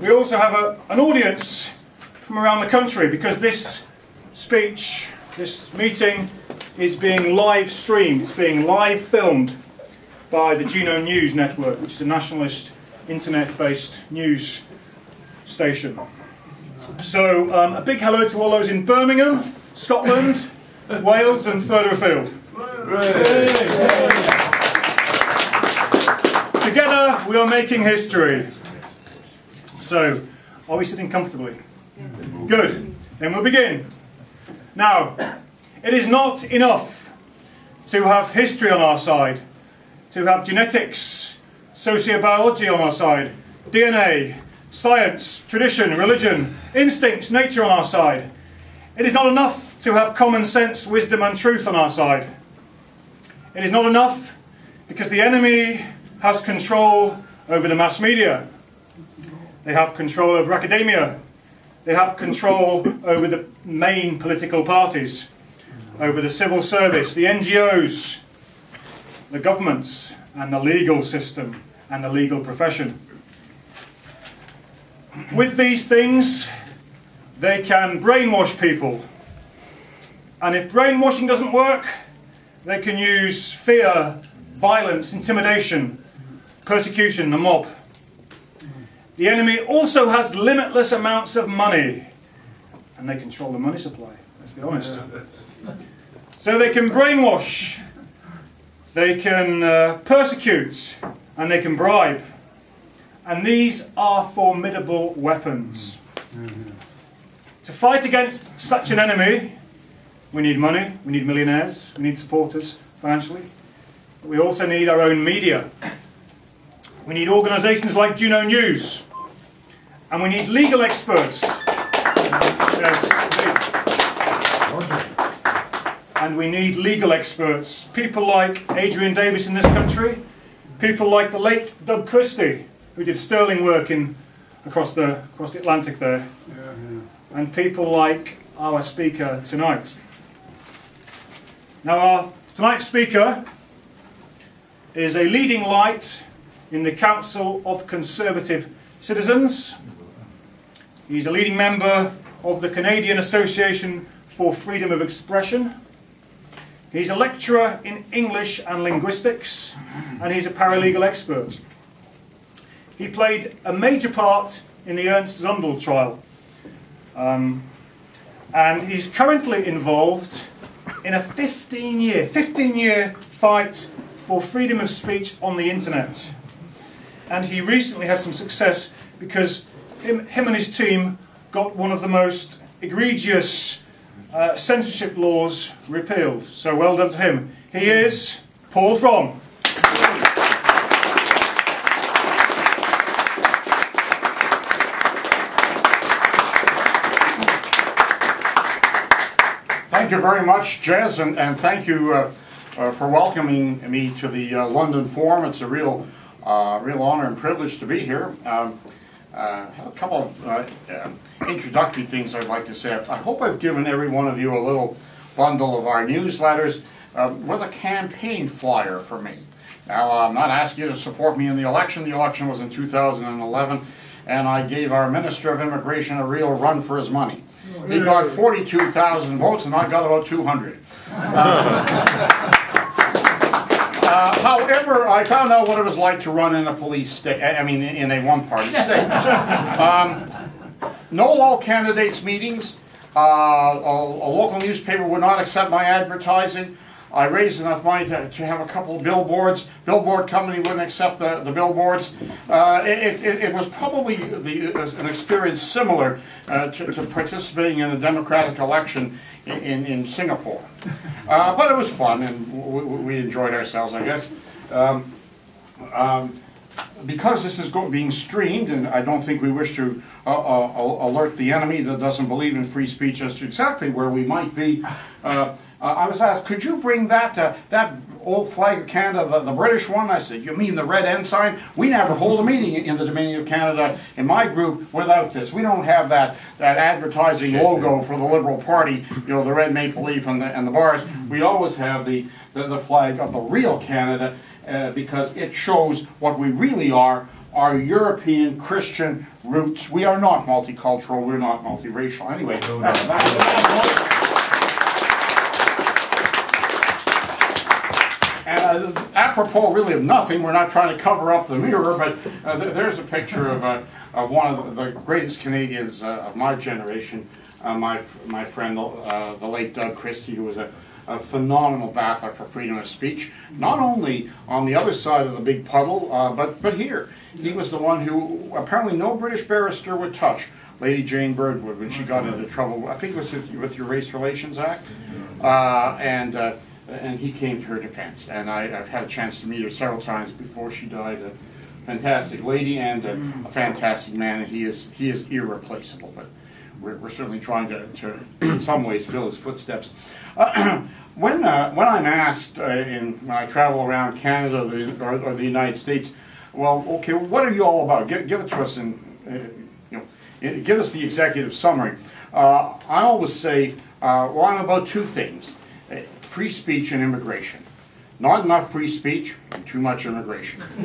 we also have a, an audience from around the country because this speech, this meeting, is being live streamed, it's being live filmed by the Geno News Network, which is a nationalist internet based news station. So, um, a big hello to all those in Birmingham, Scotland, Wales, and further afield. Together, we are making history. So, are we sitting comfortably? Good. Then we'll begin. Now, it is not enough to have history on our side, to have genetics, sociobiology on our side, DNA, science, tradition, religion, instincts, nature on our side. It is not enough to have common sense, wisdom, and truth on our side. It is not enough because the enemy has control over the mass media. They have control over academia. They have control over the main political parties, over the civil service, the NGOs, the governments, and the legal system and the legal profession. With these things, they can brainwash people. And if brainwashing doesn't work, they can use fear, violence, intimidation, persecution, the mob. The enemy also has limitless amounts of money, and they control the money supply, let's be honest. So they can brainwash, they can uh, persecute, and they can bribe. And these are formidable weapons. To fight against such an enemy, we need money, we need millionaires, we need supporters financially. But we also need our own media. We need organisations like Geno News. And we need legal experts. Yes, and we need legal experts. People like Adrian Davies in this country, people like the late Doug Christie, who did sterling work in across the across the Atlantic there, and people like our speaker tonight. Now, our tonight's speaker is a leading light in the Council of Conservative Citizens. He's a leading member of the Canadian Association for Freedom of Expression. He's a lecturer in English and linguistics, and he's a paralegal expert. He played a major part in the Ernst Zundel trial, um, and he's currently involved in a 15 year, 15 year fight for freedom of speech on the internet. And he recently had some success because him, him and his team got one of the most egregious uh, censorship laws repealed. So well done to him. He is Paul Fromm. Thank you very much, Jez, and, and thank you uh, uh, for welcoming me to the uh, London Forum. It's a real, uh, real honor and privilege to be here. Um, uh, have a couple of uh, uh, introductory things I'd like to say. I hope I've given every one of you a little bundle of our newsletters uh, with a campaign flyer for me. Now, I'm not asking you to support me in the election. The election was in 2011, and I gave our Minister of Immigration a real run for his money. He got 42,000 votes, and I got about 200. Uh, however, I found out what it was like to run in a police state, I mean, in a one-party state. Um, no all candidates meetings. Uh, a, a, local newspaper would not accept my advertising. I raised enough money to, to have a couple of billboards. Billboard company wouldn't accept the, the billboards. Uh, it, it, it, was probably the, an experience similar uh, to, to, participating in a democratic election in, in, in Singapore. Uh, but it was fun and we, we enjoyed ourselves, I guess. Um, um, because this is being streamed, and I don't think we wish to uh, uh, alert the enemy that doesn't believe in free speech as to exactly where we might be, uh, I was asked, could you bring that uh, that old flag of Canada, the, the, British one? I said, you mean the red ensign? We never hold a meeting in the Dominion of Canada in my group without this. We don't have that that advertising logo for the Liberal Party, you know, the red maple leaf and the and the bars. We always have the the, the flag of the real Canada uh, because it shows what we really are our European Christian roots. We are not multicultural, we're not multiracial. Anyway, that's, that's, uh, apropos really of nothing, we're not trying to cover up the mirror, but uh, th there's a picture of, uh, of one of the, the greatest Canadians uh, of my generation, uh, my, my friend, uh, the late Doug Christie, who was a, a phenomenal battler for freedom of speech, not only on the other side of the big puddle, but, but here. He was the one who apparently no British barrister would touch Lady Jane Birdwood when she got into trouble. I think it was with, with your Race Relations Act. and and he came to her defense. And I, have had a chance to meet her several times before she died. A fantastic lady and a, a fantastic man, and he is he is irreplaceable. But we're, we're certainly trying to, to, in some ways, fill his footsteps. Uh, when uh, when I'm asked uh, in when I travel around Canada or the, or, or the, United States, well, okay, what are you all about? Give, give it to us in uh, you know, give us the executive summary. Uh, I always say, uh, well, I'm about two things free speech and immigration. Not enough free speech and too much immigration.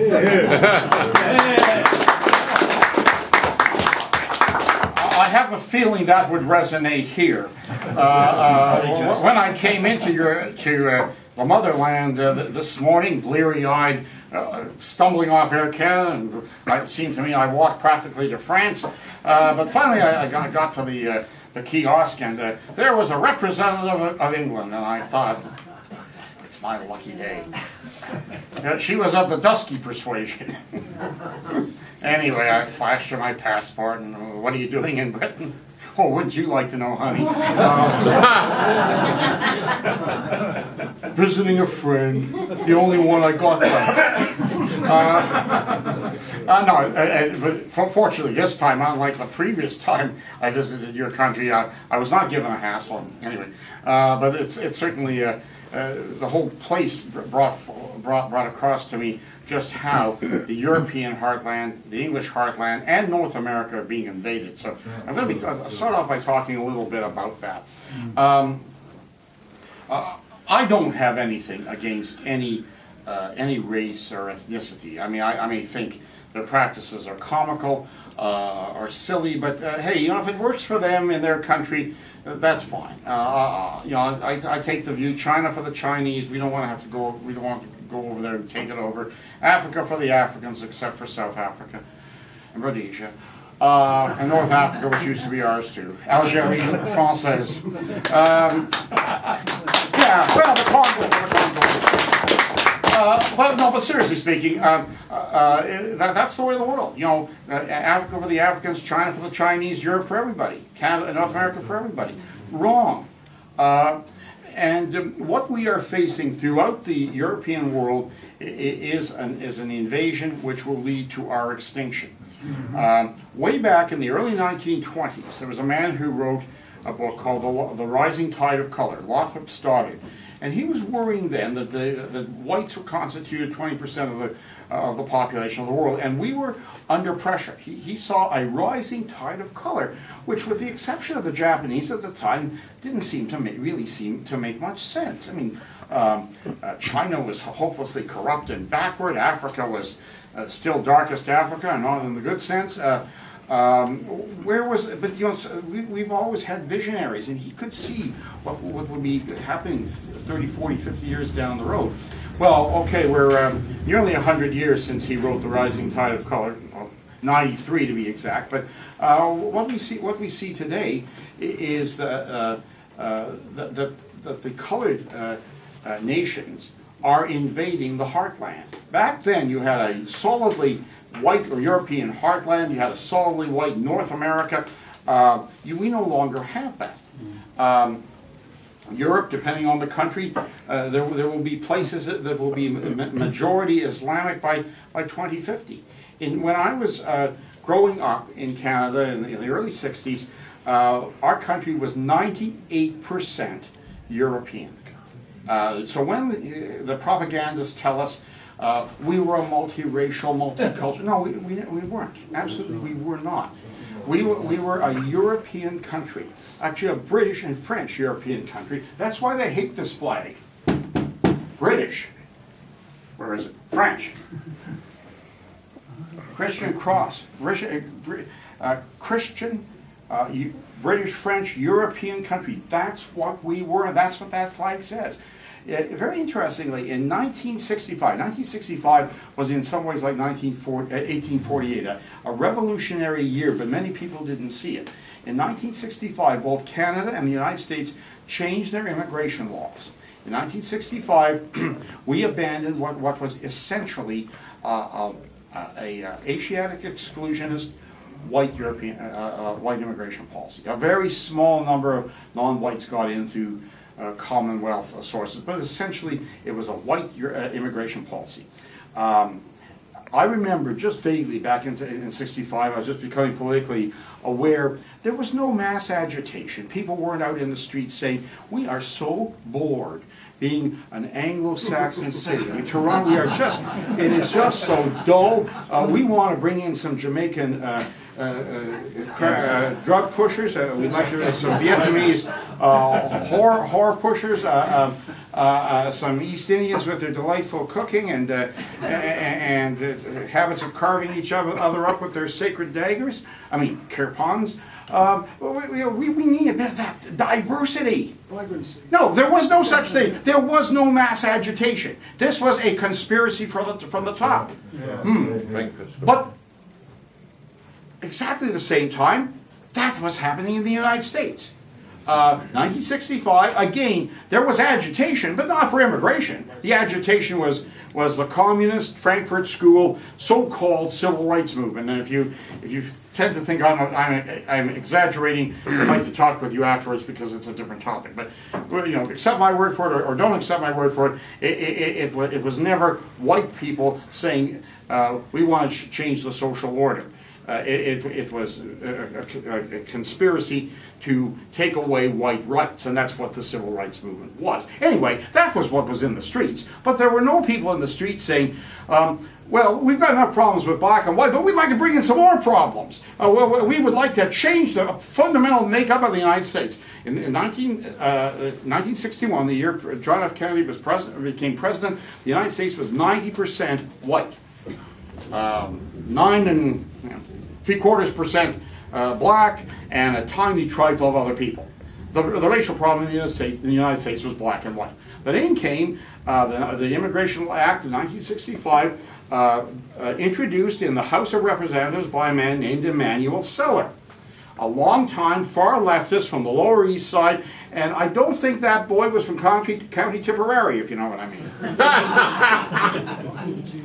I have a feeling that would resonate here. Uh, uh, when I came into your to uh, the motherland uh, this morning, bleary-eyed, uh, stumbling off Air Canada, and it seemed to me I walked practically to France. Uh, but finally, I, I got, got, to the the kiosk, and there was a representative of, of, England, and I thought, it's my lucky day. Uh, she was of the dusky persuasion. anyway, I flashed her my passport, and uh, what are you doing in Britain? Oh, wouldn't you like to know, honey? Uh, visiting a friend, the only one I got left. Uh, uh, no, uh, uh but fortunately this time, unlike the previous time I visited your country, uh, I was not given a hassle. Anyway, uh, but it's it's certainly the whole place brought brought brought across to me just how the European heartland, the English heartland, and North America are being invaded. So I'm going to be I'll start off by talking a little bit about that. Um, I don't have anything against any uh, any race or ethnicity. I mean, I, I may think their practices are comical uh, or silly, but uh, hey, you know, if it works for them in their country, uh, that's fine. Uh, uh, you know, I, I take the view China for the Chinese. We don't want to have to go. We don't want to go over there and take it over. Africa for the Africans, except for South Africa and Rhodesia. Uh, and North Africa, which used to be ours too. Algeria, Française. Um, yeah, well, the Congo, the Congo. Uh, but no, but seriously speaking, um, uh, uh, that, that's the way of the world. You know, uh, Africa for the Africans, China for the Chinese, Europe for everybody, Canada, North America for everybody. Wrong. Uh, and um, what we are facing throughout the European world is an, is an invasion which will lead to our extinction. Um, way back in the early 1920s, there was a man who wrote a book called The, the Rising Tide of Color, Lothrop Stoddard. And he was worrying then that the that whites were constituted 20% of the, uh, of the population of the world, and we were under pressure. He, he saw a rising tide of color, which, with the exception of the Japanese at the time, didn't seem to make, really seem to make much sense. I mean, um, uh, China was hopelessly corrupt and backward. Africa was uh, still darkest Africa, and not in the good sense. Uh, um, where was, but you know, we, we've always had visionaries, and he could see what, what would be happening 30, 40, 50 years down the road. Well, okay, we're um, nearly 100 years since he wrote The Rising Tide of Color, well, 93 to be exact, but uh, what, we see, what we see today is that, uh, uh, that, that, that, the colored uh, uh, nations are invading the heartland. Back then, you had a solidly white or European heartland, you had a solidly white North America. Uh, you, we no longer have that. Um, Europe, depending on the country, uh, there, there will be places that, that will be majority Islamic by, by 2050. In, when I was uh, growing up in Canada in the, in the early 60s, uh, our country was 98% European. Uh, so when the, the propagandists tell us uh, we were a multiracial, multicultural. No, we, we, we weren't. Absolutely, we were not. We were, we were a European country, actually a British and French European country. That's why they hate this flag. British. Where is it? French. Christian cross, uh, Christian, uh, British, French, European country. That's what we were, that's what that flag says. Uh, very interestingly, in 1965, 1965 was in some ways like 1848, a, a revolutionary year, but many people didn't see it. In 1965, both Canada and the United States changed their immigration laws. In 1965, we abandoned what, what was essentially uh, uh, a, a, Asiatic exclusionist white European, uh, uh, white immigration policy. A very small number of non-whites got in through uh, Commonwealth sources, but essentially it was a white uh, immigration policy. Um, I remember just vaguely back in, in 65, I was just becoming politically aware, there was no mass agitation. People weren't out in the streets saying, we are so bored being an Anglo-Saxon city. In Toronto, we are just, it is just so dull. Uh, we want to bring in some Jamaican uh Uh, uh, uh, drug pushers. Uh, we'd like to some Vietnamese horror, horror pushers, um, some East Indians with their delightful cooking and, and habits of carving each other up with their sacred daggers. I mean, kirpans. Um, we, we, we, need a bit of that diversity. Vibrancy. No, there was no such thing. There was no mass agitation. This was a conspiracy from the, from the top. Yeah. Hmm. But exactly the same time, that was happening in the United States. Uh, 1965, again, there was agitation, but not for immigration. The agitation was, was the communist Frankfurt School so-called civil rights movement. And if you, if you tend to think I'm, I'm, I'm exaggerating, I'd like to talk with you afterwards because it's a different topic. But, you know, accept my word for it or, or don't accept my word for it. It, it, it, it was never white people saying, uh, we want to change the social order. Uh, it, it, it, was a, a, a, conspiracy to take away white rights, and that's what the civil rights movement was. Anyway, that was what was in the streets. But there were no people in the streets saying, um, well, we've got enough problems with black and white, but we'd like to bring in some more problems. Uh, well, we would like to change the fundamental makeup of the United States. In, in 19, uh, 1961, the year John F. Kennedy was president, became president, the United States was 90% white. Um, nine and three quarters percent uh, black, and a tiny trifle of other people. The, the racial problem in the, United States, in the United States was black and white. But in came uh, the, the Immigration Act of 1965, uh, uh, introduced in the House of Representatives by a man named Emanuel Celler, a long-time far leftist from the Lower East Side, and I don't think that boy was from County, County Tipperary, if you know what I mean.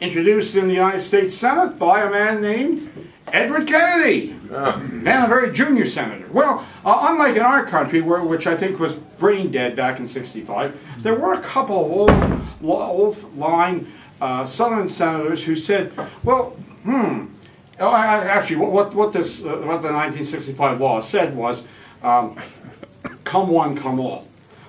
introduced in the United States Senate by a man named Edward Kennedy, oh. then a very junior senator. Well, uh, unlike in our country, where, which I think was brain dead back in 65, there were a couple of old, old line uh, Southern senators who said, well, hmm, oh, actually, what, what, this, uh, what the 1965 law said was, um, come one, come all.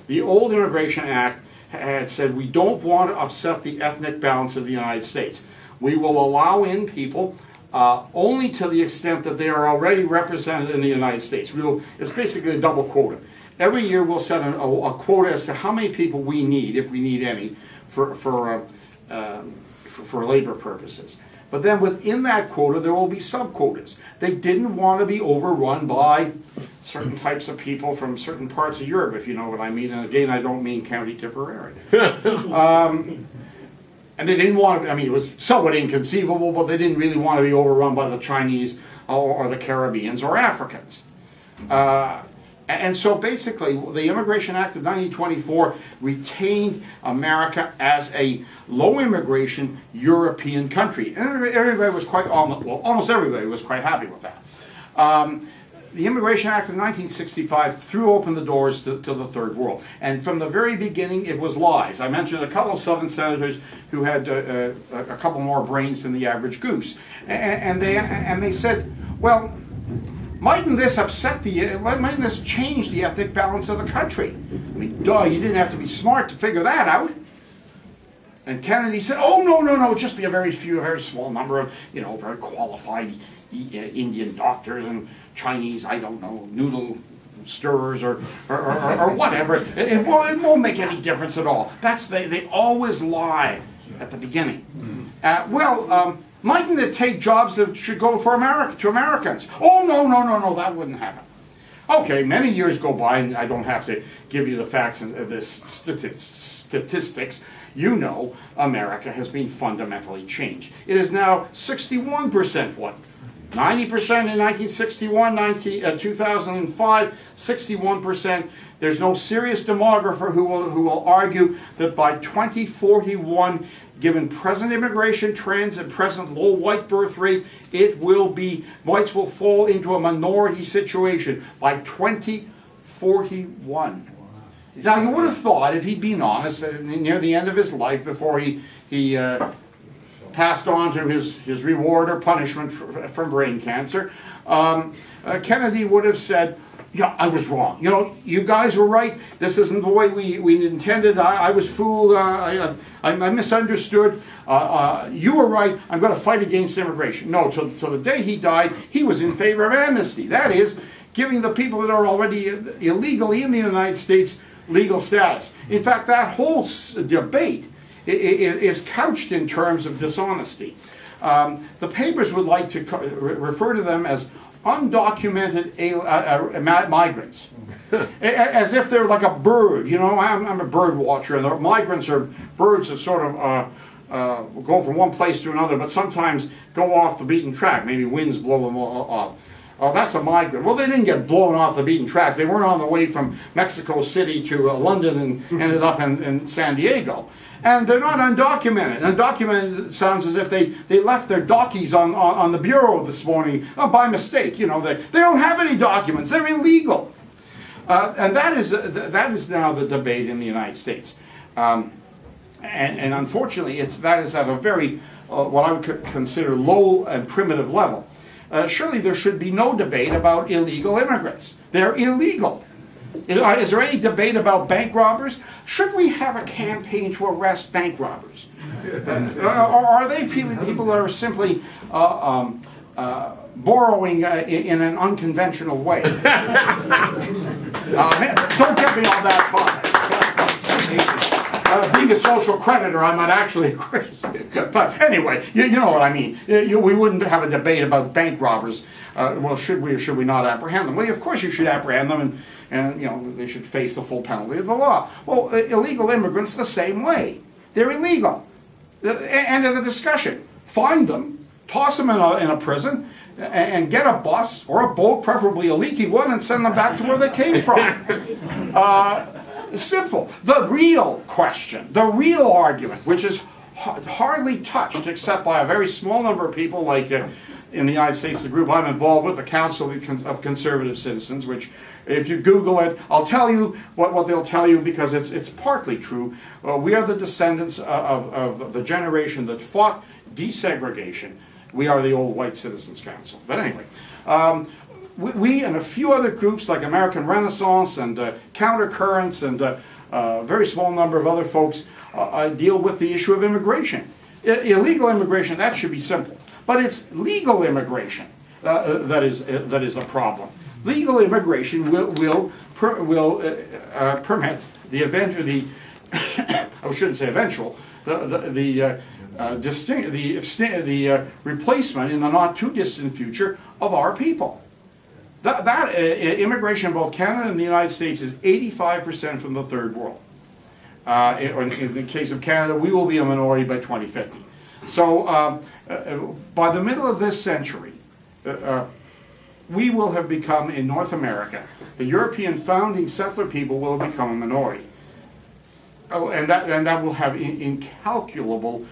The old Immigration Act had said we don't want to upset the ethnic balance of the United States. We will allow in people uh, only to the extent that they are already represented in the United States. We'll, it's basically a double quota. Every year we'll set a, a, quota as to how many people we need, if we need any, for, for, uh, um, for, for labor purposes. But then within that quota, there will be sub-quotas. They didn't want to be overrun by certain types of people from certain parts of Europe, if you know what I mean. And again, I don't mean County Tipperary. um, and they didn't want to, I mean, it was somewhat inconceivable, but they didn't really want to be overrun by the Chinese or, or the Caribbeans or Africans. Uh, and so basically, the Immigration Act of 1924 retained America as a low immigration European country. And everybody was quite, well, almost everybody was quite happy with that. Um, the Immigration Act of 1965 threw open the doors to, to, the third world. And from the very beginning, it was lies. I mentioned a couple of Southern senators who had uh, uh, a couple more brains than the average goose. And, and, they, and they said, well, Mightn't this upset the, mightn't this change the ethnic balance of the country? I mean, duh, you didn't have to be smart to figure that out. And Kennedy said, oh, no, no, no, just be a very few, a very small number of, you know, very qualified uh, Indian doctors and Chinese, I don't know, noodle stirrers or, or, or, or whatever. It, it, won't, it, won't, make any difference at all. That's, they, they always lie at the beginning. Uh, well, um, Mightn't it take jobs that should go for America to Americans? Oh no, no, no, no, that wouldn't happen. Okay, many years go by, and I don't have to give you the facts and the statistics. You know, America has been fundamentally changed. It is now 61% white. 90% in 1961, 19, uh, 2005, 61%. There's no serious demographer who will, who will argue that by 2041, given present immigration trends and present low white birth rate, it will be, whites will fall into a minority situation by 2041. Now, you would have thought, if he'd been honest, uh, near the end of his life, before he, he uh, passed on to his, his reward or punishment for, from brain cancer, um, uh, Kennedy would have said, yeah, I was wrong. You know, you guys were right. This isn't the way we, we intended. I, I was fooled. Uh, I, I, I, misunderstood. Uh, uh, you were right. I'm going to fight against immigration. No, till, till the day he died, he was in favor of amnesty. That is, giving the people that are already illegally in the United States legal status. In fact, that whole debate is couched in terms of dishonesty. Um, the papers would like to refer to them as undocumented migrants. As if they're like a bird, you know. I'm, I'm, a bird watcher, and the migrants are birds that sort of uh, uh, go from one place to another, but sometimes go off the beaten track. Maybe winds blow them off. Oh, that's a migrant. Well, they didn't get blown off the beaten track. They weren't on the way from Mexico City to uh, London and ended up in, in San Diego and they're not undocumented. Undocumented sounds as if they, they left their dockies on, on, on the bureau this morning oh, by mistake. You know, they, they don't have any documents. They're illegal. Uh, and that is, uh, that is now the debate in the United States. Um, and, and, unfortunately, it's, that is at a very, uh, what I would consider low and primitive level. Uh, surely there should be no debate about illegal immigrants. They're illegal. Is, uh, is, there any debate about bank robbers? Should we have a campaign to arrest bank robbers? uh, or are they people that are simply uh, um, uh, borrowing uh, in, in, an unconventional way? Uh, don't get me on that part. Being a social creditor, I'm not actually a Christian. but anyway, you, you, know what I mean. You, we wouldn't have a debate about bank robbers. well, should we or should we not apprehend them? Well, of course you should apprehend them. And, and you know they should face the full penalty of the law. Well, illegal immigrants the same way. They're illegal. End of the discussion. Find them, toss them in a, in a prison, and get a bus or a boat, preferably a leaky one, and send them back to where they came from. Uh, simple. The real question, the real argument, which is hardly touched except by a very small number of people like uh, in the United States, the group I'm involved with, the Council of Conservative Citizens, which if you Google it, I'll tell you what, what they'll tell you because it's, it's partly true. Uh, we are the descendants of, of the generation that fought desegregation. We are the old White Citizens Council. But anyway, um, we, we, and a few other groups like American Renaissance and uh, Countercurrents and uh, a uh, very small number of other folks uh, uh, deal with the issue of immigration. I illegal immigration, that should be simple. But it's legal immigration that, is, that is a problem legal immigration will will per, will permit the eventual the I shouldn't say eventual the the, the uh, distinct the the uh, replacement in the not too distant future of our people. That, that uh, immigration in both Canada and the United States is 85% from the third world. In, in, the case of Canada, we will be a minority by 2050. So um, by the middle of this century, we will have become, in North America, the European founding settler people will have become a minority. Oh, and that, and that will have in, incalculable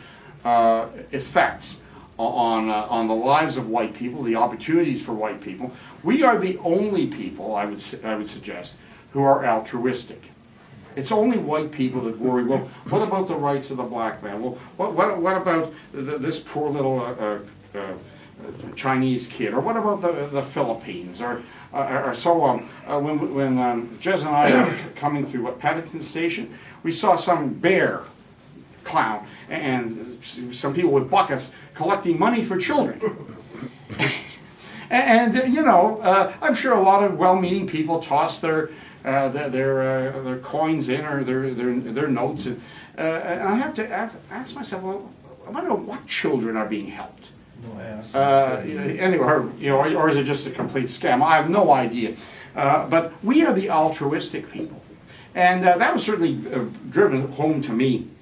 uh, effects on, uh, on the lives of white people, the opportunities for white people. We are the only people, I would, I would suggest, who are altruistic. It's only white people that worry, well, what about the rights of the black man? Well, what, what, what about the, this poor little uh, uh Chinese kid, or what about the, the Philippines, or, uh, or so on. Uh, when when um, Jez and I were coming through what, Paddington Station, we saw some bear clown and some people with buckets collecting money for children. and, and, you know, uh, I'm sure a lot of well-meaning people toss their uh, their their, uh, their, coins in or their their, their notes, and, uh, and I have to ask, ask myself, well, I wonder what children are being helped Uh, anyway, or, you know, or is it just a complete scam? I have no idea. Uh, but we are the altruistic people. And uh, that was certainly uh, driven home to me a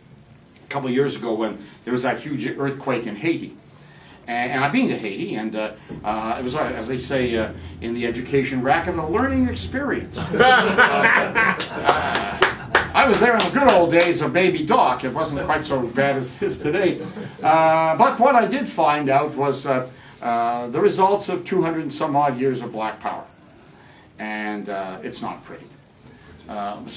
couple years ago when there was that huge earthquake in Haiti. And, and I've been to Haiti, and uh, uh, it was, uh, as they say uh, in the education racket, a learning experience. Uh, I was there in the good old days of Baby Doc. It wasn't quite so bad as it is today. Uh, but what I did find out was the results of 200 and some odd years of black power. And it's not pretty. Um,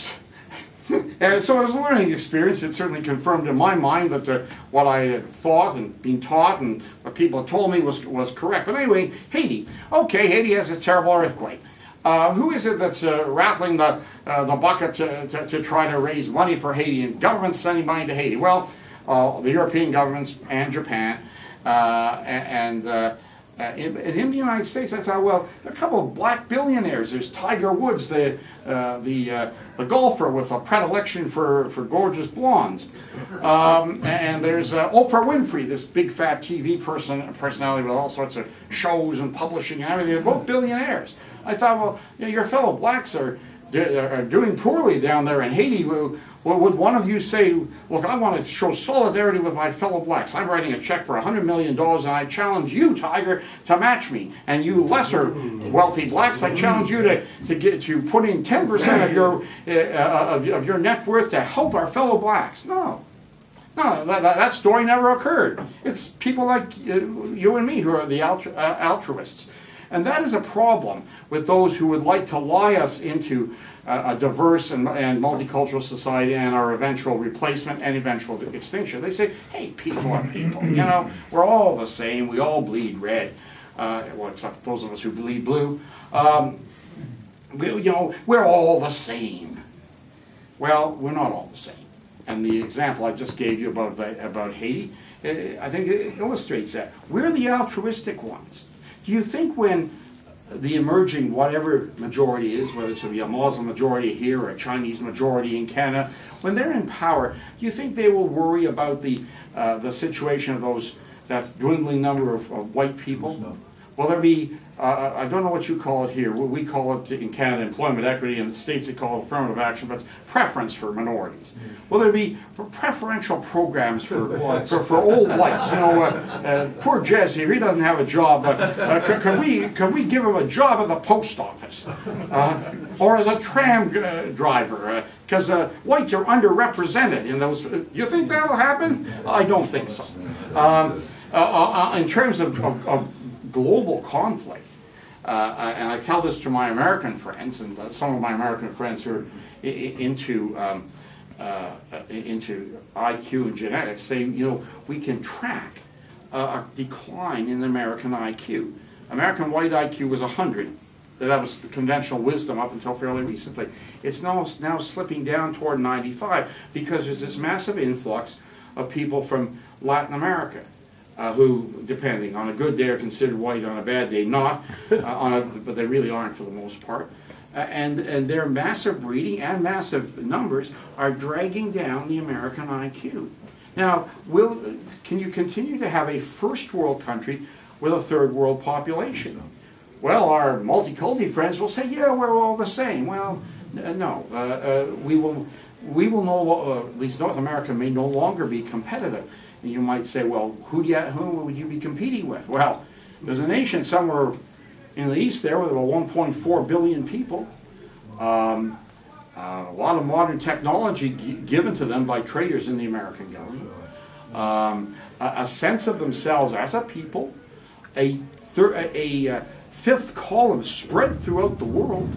and so it was a learning experience. It certainly confirmed in my mind that the, what I had thought and been taught and what people told me was, was correct. But anyway, Haiti. Okay, Haiti has this terrible earthquake. Uh, who is it that's uh, rattling the, uh, the bucket to, to, to, try to raise money for Haiti and governments sending money to Haiti? Well, uh, the European governments and Japan uh, and, and uh, in, in, the United States, I thought, well, a couple of black billionaires. There's Tiger Woods, the uh, the uh, the golfer with a predilection for for gorgeous blondes, um, and there's uh, Oprah Winfrey, this big fat TV person personality with all sorts of shows and publishing and everything. They're both billionaires. I thought, well, you know, your fellow blacks are are doing poorly down there in Haiti, would one of you say, look, I want to show solidarity with my fellow blacks. I'm writing a check for $100 million and I challenge you, Tiger, to match me. And you lesser wealthy blacks, I challenge you to, to, get, to put in 10% of your, uh, of, of, your net worth to help our fellow blacks. No. No, that, that story never occurred. It's people like uh, you and me who are the altru uh, altruists. And that is a problem with those who would like to lie us into a, a diverse and, and, multicultural society and our eventual replacement and eventual extinction. They say, hey, people are people. You know, we're all the same. We all bleed red. Uh, well, except those of us who bleed blue. Um, we, you know, we're all the same. Well, we're not all the same. And the example I just gave you about, the, about Haiti, I think it illustrates that. We're the altruistic ones. Do you think when the emerging whatever majority is, whether it's a Muslim majority here or a Chinese majority in Canada, when they're in power, do you think they will worry about the uh, the situation of those that dwindling number of, of white people? Will there be, uh, I don't know what you call it here, we call it in Canada employment equity, in the States they call it affirmative action, but preference for minorities. Mm. Will there be preferential programs for, for, for, old whites? You know, uh, uh, poor Jez here, he doesn't have a job, but uh, could, could, we, could we give him a job at the post office? Uh, or as a tram uh, driver? Because whites are underrepresented in those. You think that'll happen? I don't think so. Um, in terms of, of, of global conflict. Uh, and I tell this to my American friends, and uh, some of my American friends who are into um, uh, into IQ and genetics say, you know, we can track a decline in the American IQ. American white IQ was 100. That was the conventional wisdom up until fairly recently. It's now, now slipping down toward 95 because there's this massive influx of people from Latin America uh, who, depending on a good day, are considered white, on a bad day, not. Uh, on a, but they really aren't for the most part. Uh, and and their massive breeding and massive numbers are dragging down the American IQ. Now, will can you continue to have a first world country with a third world population? Well, our multicultural friends will say, yeah, we're all the same. Well, no, uh, uh, we will we will no, uh, at least North America may no longer be competitive. And you might say, well, who, do you, who would you be competing with? Well, there's a nation somewhere in the east there with about 1.4 billion people. Um, uh, a lot of modern technology given to them by traders in the American government. Um, a, a, sense of themselves as a people, a, a, a uh, fifth column spread throughout the world.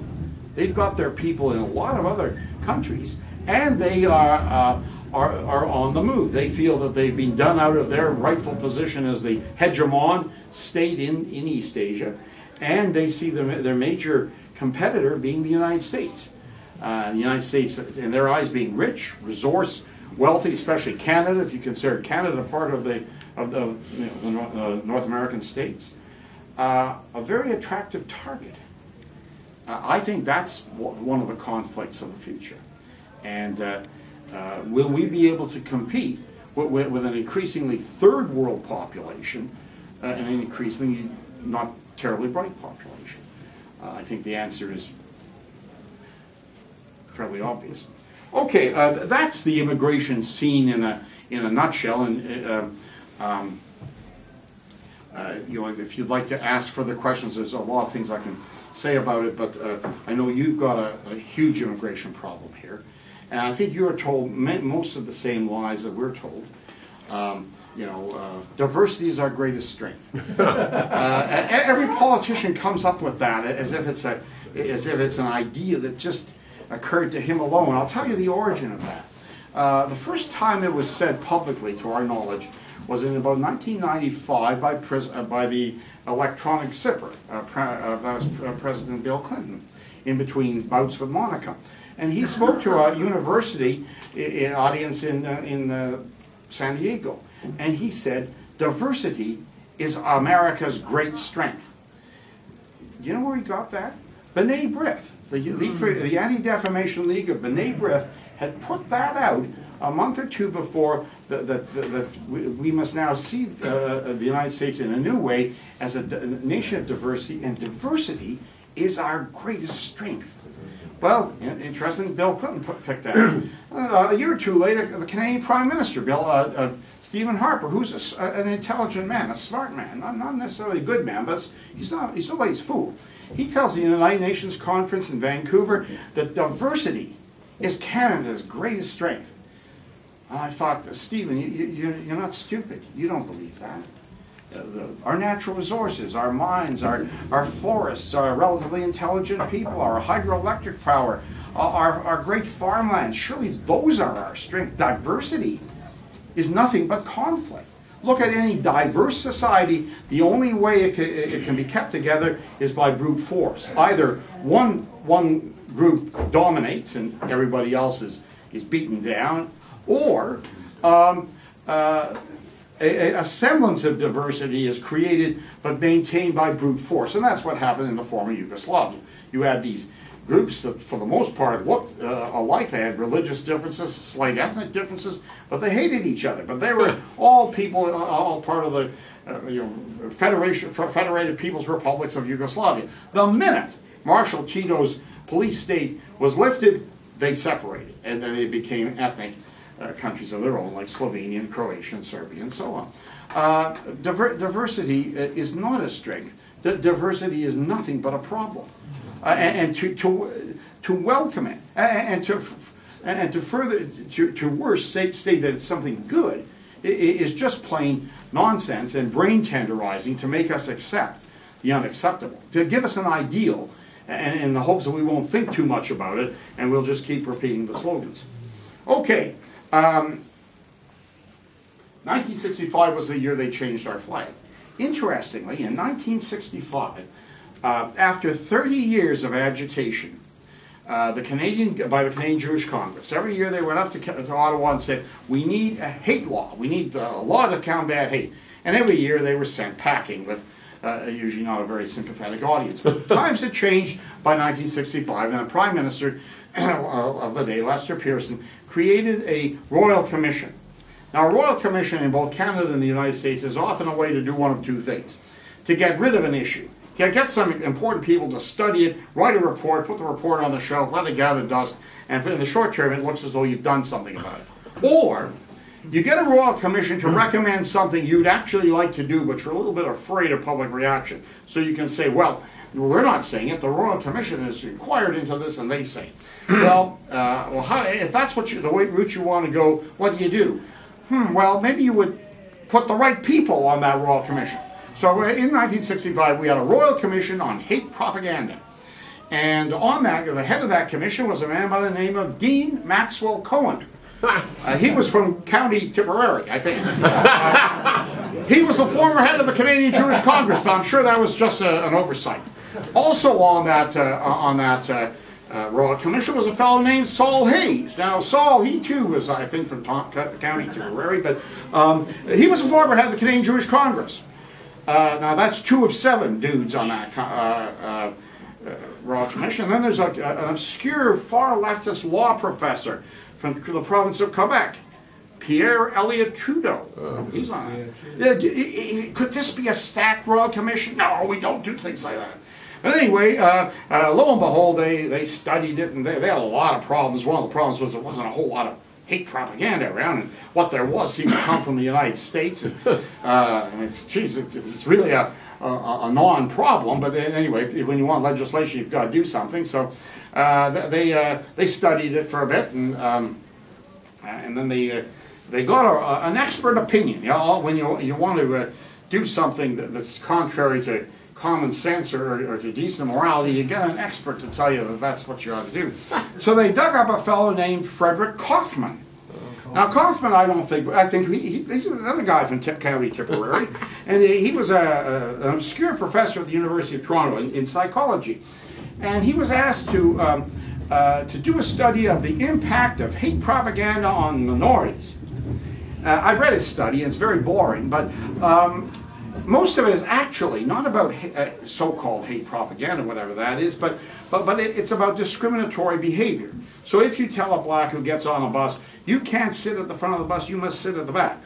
They've got their people in a lot of other countries, and they are uh, are, are on the move. They feel that they've been done out of their rightful position as the hegemon state in, in East Asia, and they see the, their major competitor being the United States. Uh, the United States, in their eyes, being rich, resource, wealthy, especially Canada, if you consider Canada part of the, of the, you know, the North, uh, North, American states, uh, a very attractive target. Uh, I think that's one of the conflicts of the future. And uh, will we be able to compete with, with, an increasingly third world population uh, an increasingly not terribly bright population? Uh, I think the answer is fairly obvious. Okay, uh, th- that's the immigration scene in a in a nutshell. And uh, um, uh, you know, if you'd like to ask further questions, there's a lot of things I can say about it. But I know you've got a, a huge immigration problem here, and I think you are told most of the same lies that we're told. Um, you know, uh, diversity is our greatest strength. Uh, every politician comes up with that as if it's a as if it's an idea that just occurred to him alone. I'll tell you the origin of that. Uh, the first time it was said publicly, to our knowledge, was in about 1995 by, pres- uh, by the electronic zipper. Uh, uh, that was President Bill Clinton, in between bouts with Monica. And he spoke to a university audience in, uh, in uh, San Diego. And he said, diversity is America's great strength. You know where he got that? B'nai B'rith, the, League the Anti-Defamation League of B'nai B'rith had put that out a month or two before that the, the, the, we, we must now see uh, the United States in a new way as a nation of diversity, and diversity is our greatest strength. Well, interesting, Bill Clinton picked that. Uh, a year or two later, the Canadian Prime Minister, Bill uh, uh, Stephen Harper, who's a an intelligent man, a smart man, not, not necessarily a good man, but he's not he's nobody's fool. He tells the United Nations Conference in Vancouver that diversity is Canada's greatest strength. And I thought, Stephen, you, you, you're- you're not stupid. You don't believe that. Uh, the, our natural resources, our mines, our, our forests, our relatively intelligent people, our hydroelectric power, our, our great farmlands, surely those are our strength. Diversity is nothing but conflict. Look at any diverse society, the only way it can, it can be kept together is by brute force. Either one, one group dominates and everybody else is, is beaten down, or um, uh, a, a semblance of diversity is created but maintained by brute force. And that's what happened in the former Yugoslavia. You had these groups that, for the most part, looked uh, alike. They had religious differences, slight ethnic differences, but they hated each other. But they were all people, uh, all part of the uh, you know, Federation, Federated People's Republics of Yugoslavia. The minute Marshal Tito's police state was lifted, they separated, and then they became ethnic uh, countries of their own, like Slovenian, Croatian, Serbia, and so on. Uh, diver- diversity uh, is not a strength. D- diversity is nothing but a problem. Uh, and, and to, to, to welcome it, and to, and to further, to, to worse, say, state that it's something good, is just plain nonsense and brain tenderizing to make us accept the unacceptable, to give us an ideal, and in the hopes that we won't think too much about it, and we'll just keep repeating the slogans. Okay, um, 1965 was the year they changed our flag. Interestingly, in 1965, uh, after 30 years of agitation, uh, the Canadian by the Canadian Jewish Congress. Every year they went up to, to Ottawa and said, "We need a hate law. We need a law to combat hate." And every year they were sent packing with uh, usually not a very sympathetic audience. But times had changed by 1965, and the Prime Minister of the day, Lester Pearson, created a royal commission. Now, a royal commission in both Canada and the United States is often a way to do one of two things: to get rid of an issue. Get, some important people to study it, write a report, put the report on the shelf, let it gather dust, and in the short term, it looks as though you've done something about it. Or you get a royal commission to recommend something you'd actually like to do, but you're a little bit afraid of public reaction. So you can say, well, we're not saying it. The royal commission is inquired into this, and they say. well, uh, well, how, if that's what you, the way route you want to go, what do you do? Hmm, well, maybe you would put the right people on that royal commission. So in 1965, we had a royal commission on hate propaganda. And on that, the head of that commission was a man by the name of Dean Maxwell Cohen. Uh, he was from County Tipperary, I think. Uh, he was the former head of the Canadian Jewish Congress, but I'm sure that was just a, an oversight. Also on that uh, on that uh, uh, Royal Commission was a fellow named Saul Hayes. Now Saul, he too was, I think, from Tom, County Tipperary, but um, he was a former head of the Canadian Jewish Congress. Uh, now that's two of seven dudes on that Royal Commission. And then there's a, an obscure far leftist law professor from the province of Quebec Pierre Elliott Trudeau. He's on it. Yeah, d- i- i- Could this be a stacked royal commission? No, we don't do things like that. But anyway, uh, uh, lo and behold, they, they studied it and they, they had a lot of problems. One of the problems was there wasn't a whole lot of hate propaganda around, and what there was seemed to come from the United States. And, uh, and it's, geez, it's, it's really a, a, a non-problem. But anyway, when you want legislation, you've got to do something. So uh, th- they uh, they studied it for a bit, and um, uh, and then they uh, they got a, an expert opinion. You know, when you you want to uh, do something that, that's contrary to common sense or, or to decent morality, you get an expert to tell you that that's what you ought to do. So they dug up a fellow named Frederick Kaufman. Now Kaufman, I don't think I think he, he, he's another guy from Tip County, Tipperary, and he, he was a, a, an obscure professor at the University of Toronto in, in psychology, and he was asked to um, uh, to do a study of the impact of hate propaganda on minorities. Uh, I read his study, and it's very boring, but um, most of it is actually not about ha- uh, so-called hate propaganda, whatever that is, but but but it, it's about discriminatory behavior. So if you tell a black who gets on a bus, you can't sit at the front of the bus, you must sit at the back.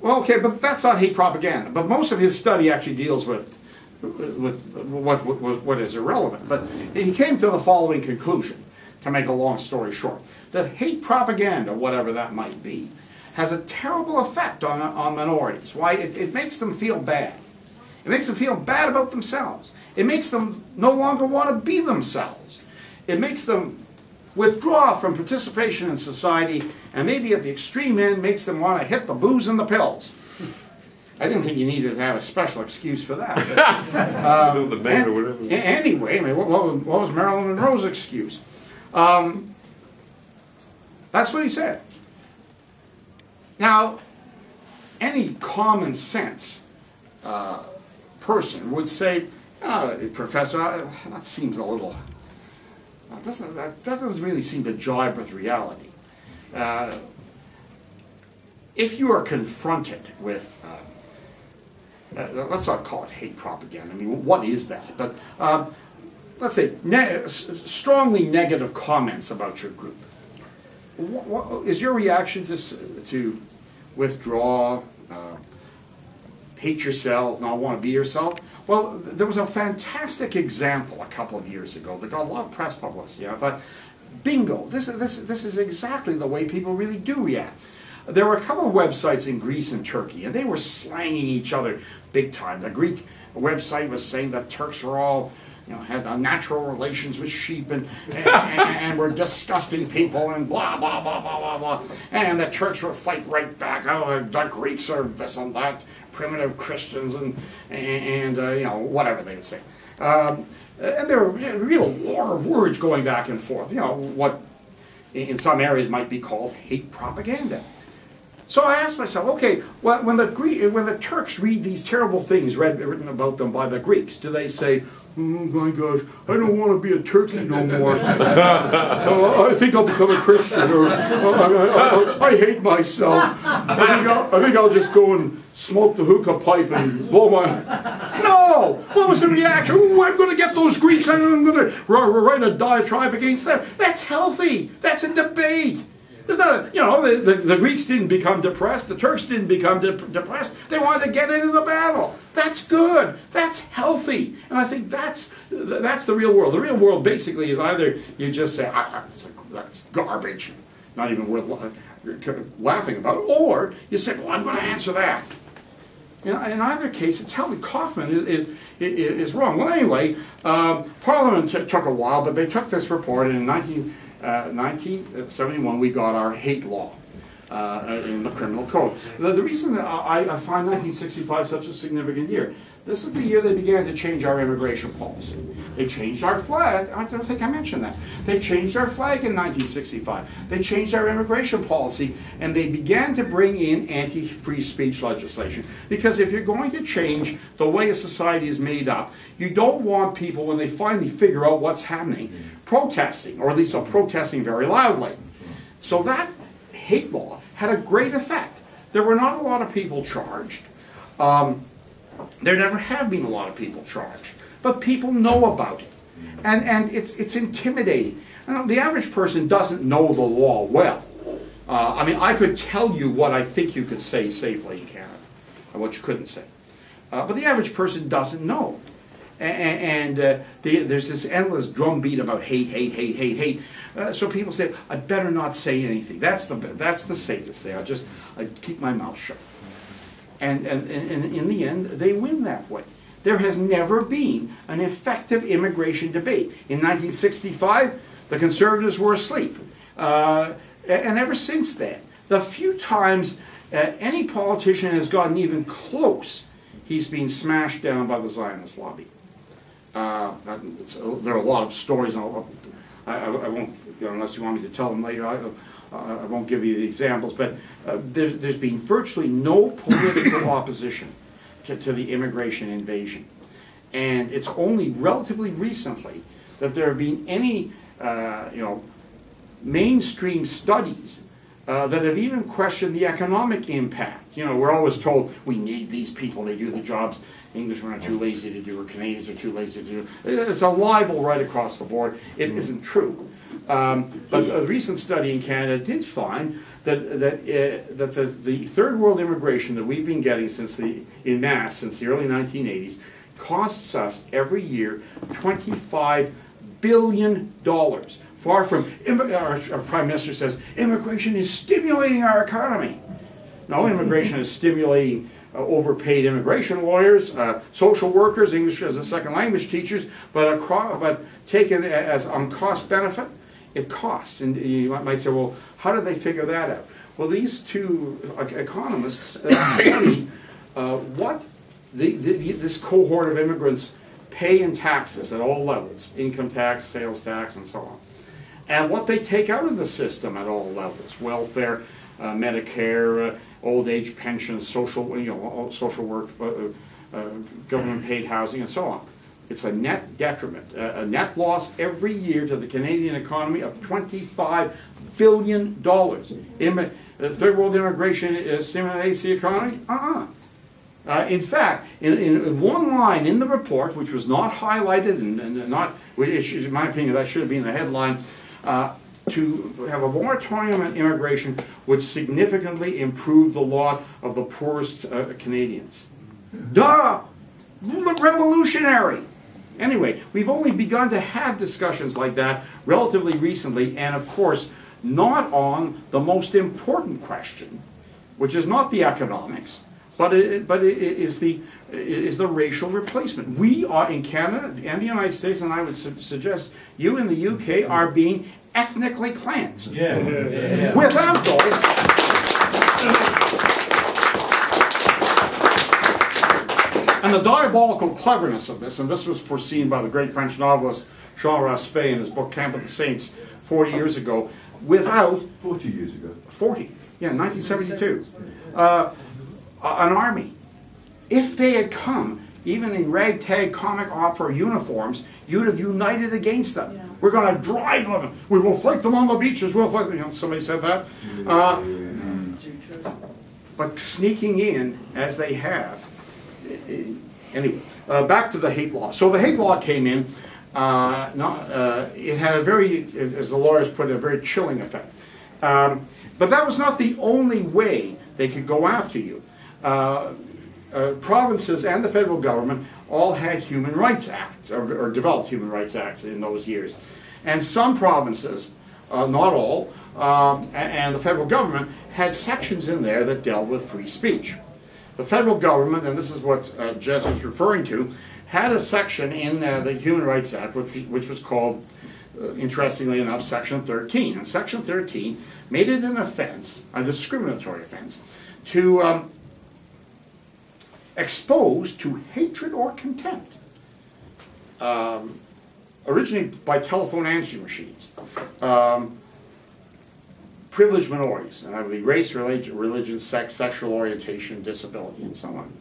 Well, okay, but that's not hate propaganda. But most of his study actually deals with with what what, what is irrelevant. But he came to the following conclusion, to make a long story short, that hate propaganda, whatever that might be, has a terrible effect on, on minorities. Why? It, it makes them feel bad. It makes them feel bad about themselves. It makes them no longer want to be themselves. It makes them withdraw from participation in society, and maybe at the extreme end, makes them want to hit the booze and the pills. I didn't think you needed to have a special excuse for that. but- the or whatever. Anyway, I mean, what, what was- what was Marilyn Monroe's excuse? Um, that's what he said. Now, any common sense uh, person would say, "Ah, Professor, uh, that seems a little. That doesn't, that, that doesn't really seem to jibe with reality. Uh, if you are confronted with, uh, let's not call it hate propaganda. I mean, what is that? But um, let's say ne- strongly negative comments about your group. What, what, is your reaction to to withdraw, uh, hate yourself, not want to be yourself? Well, there was a fantastic example a couple of years ago that got a lot of press publicity. I thought, bingo, this, is- this, this is exactly the way people really do react. There were a couple of websites in Greece and Turkey, and they were slanging each other big time. The Greek website was saying that Turks were all, you know, had unnatural relations with sheep and, and, and, and were disgusting people and blah, blah, blah, blah, blah, blah. And the Turks would fight right back. Oh, the, Greeks are this and that, primitive Christians and, and, uh, you know, whatever they would say. Um, and there were real war of words going back and forth, you know, what in some areas might be called hate propaganda. So I asked myself, okay, well, when the Gre- when the Turks read these terrible things read, written about them by the Greeks, do they say, "Oh my gosh, I don't want to be a turkey no more. Uh, I think I'll become a Christian, or "Uh, I, I- I- I hate myself. I think I'll, think I'll just go and smoke the hookah pipe and blow my." No. What was the reaction? "Ooh, I'm going to get those Greeks. and I'm going to write a diatribe against them. That's healthy. That's a debate. Not, you know, the, the, the Greeks didn't become depressed, the Turks didn't become de- depressed. They wanted to get into the battle. That's good. That's healthy. And I think that's that's the real world. The real world basically is either you just say, "Ah, that's, that's garbage, not even worth laughing about, or you say, well, I'm going to answer that. In, either case, it's healthy. Kaufman is, is, is, wrong. Well, anyway, um, Parliament took a while, but they took this report, in 19, uh, 1971 we got our hate law uh, in the criminal code. The, the reason I, I find 1965 such a significant year, this is the year they began to change our immigration policy. They changed our flag. I don't think I mentioned that. They changed our flag in 1965. They changed our immigration policy, and they began to bring in anti-free speech legislation. Because if you're going to change the way a society is made up, you don't want people, when they finally figure out what's happening, protesting, or at least are protesting very loudly. So that hate law had a great effect. There were not a lot of people charged. Um, there never have been a lot of people charged, but people know about it, and and it's it's intimidating. Know, the average person doesn't know the law well. Uh, I mean, I could tell you what I think you could say safely in Canada, and what you couldn't say. Uh, but the average person doesn't know. A- a- And uh, the, there's this endless drumbeat about hate, hate, hate, hate, hate. Uh, so people say, I better not say anything. That's the, that's the safest thing. I'll just I keep my mouth shut. And, and, and in the end, they win that way. There has never been an effective immigration debate. In 1965, the conservatives were asleep. Uh, and ever since then, the few times uh, any politician has gotten even close, he's been smashed down by the Zionist lobby. Uh, it's, there are a lot of stories, and I'll- I, I, I won't, you know, unless you want me to tell them later, I, I I won't give you the examples, but uh, there's, there's been virtually no political opposition to, to the immigration invasion. And it's only relatively recently that there have been any, uh, you know, mainstream studies uh, that have even questioned the economic impact. You know, we're always told we need these people, they do the jobs Englishmen are too lazy to do or Canadians are too lazy to do. It's a libel right across the board. It isn't true. Um, but a recent study in Canada did find that, that, uh, that the, the third world immigration that we've been getting since the, in mass since the early 1980s costs us every year 25 billion dollars. Far from, our, our prime minister says, immigration is stimulating our economy. No, immigration is stimulating overpaid immigration lawyers, uh, social workers, English as a second language teachers, but, across, but taken as on cost benefit, it costs. And you might- say, well, how did they figure that out? Well, these two uh, economists uh, studied uh, what the, the, this cohort of immigrants pay in taxes at all levels income tax, sales tax, and so on. And what they take out of the system at all levels welfare, uh, Medicare, uh, old age pensions, social, you know, social work, uh, uh, government paid housing, and so on. It's a net detriment, a net loss every year to the Canadian economy of $25 billion. Uh, third world immigration uh, stimulates the economy? Uh-uh. Uh, in fact, in, in, in one line in the report, which was not highlighted and, and not, which in my opinion, that should have been the headline, uh, to have a moratorium on immigration would significantly improve the lot of the poorest uh, Canadians. Duh! Revolutionary! Anyway, we've only begun to have discussions like that relatively recently, and of course, not on the most important question, which is not the economics, but it, but it is the is the racial replacement. We are in Canada and the United States, and I would su- suggest you in the UK are being ethnically cleansed Yeah. yeah. without going. And the diabolical cleverness of this, and this was foreseen by the great French novelist Jean Raspail in his book Camp of the Saints 40 years ago, without 40 years ago. 40, yeah, 1972, uh, an army. If they had come, even in ragtag comic opera uniforms, you'd have united against them. Yeah. We're going to drive them. We will fight them on the beaches. We'll fight them. You know, somebody said that. Uh, but sneaking in as they have. Anyway, uh, back to the hate law. So the hate law came in. Uh, not, uh, it had a very, as the lawyers put it, a very chilling effect. Um, but that was not the only way they could go after you. Uh, uh, provinces and the federal government all had human rights acts, or, or developed human rights acts in those years. And some provinces, uh, not all, um, a- and the federal government had sections in there that dealt with free speech. The federal government, and this is what uh, Jess was referring to, had a section in uh, the Human Rights Act which, which was called, uh, interestingly enough, Section 13. And Section 13 made it an offense, a discriminatory offense, to um, expose to hatred or contempt, um, originally by telephone answering machines, um, privileged minorities, and that would be race, religion, religion sex, sexual orientation, disability, and so on.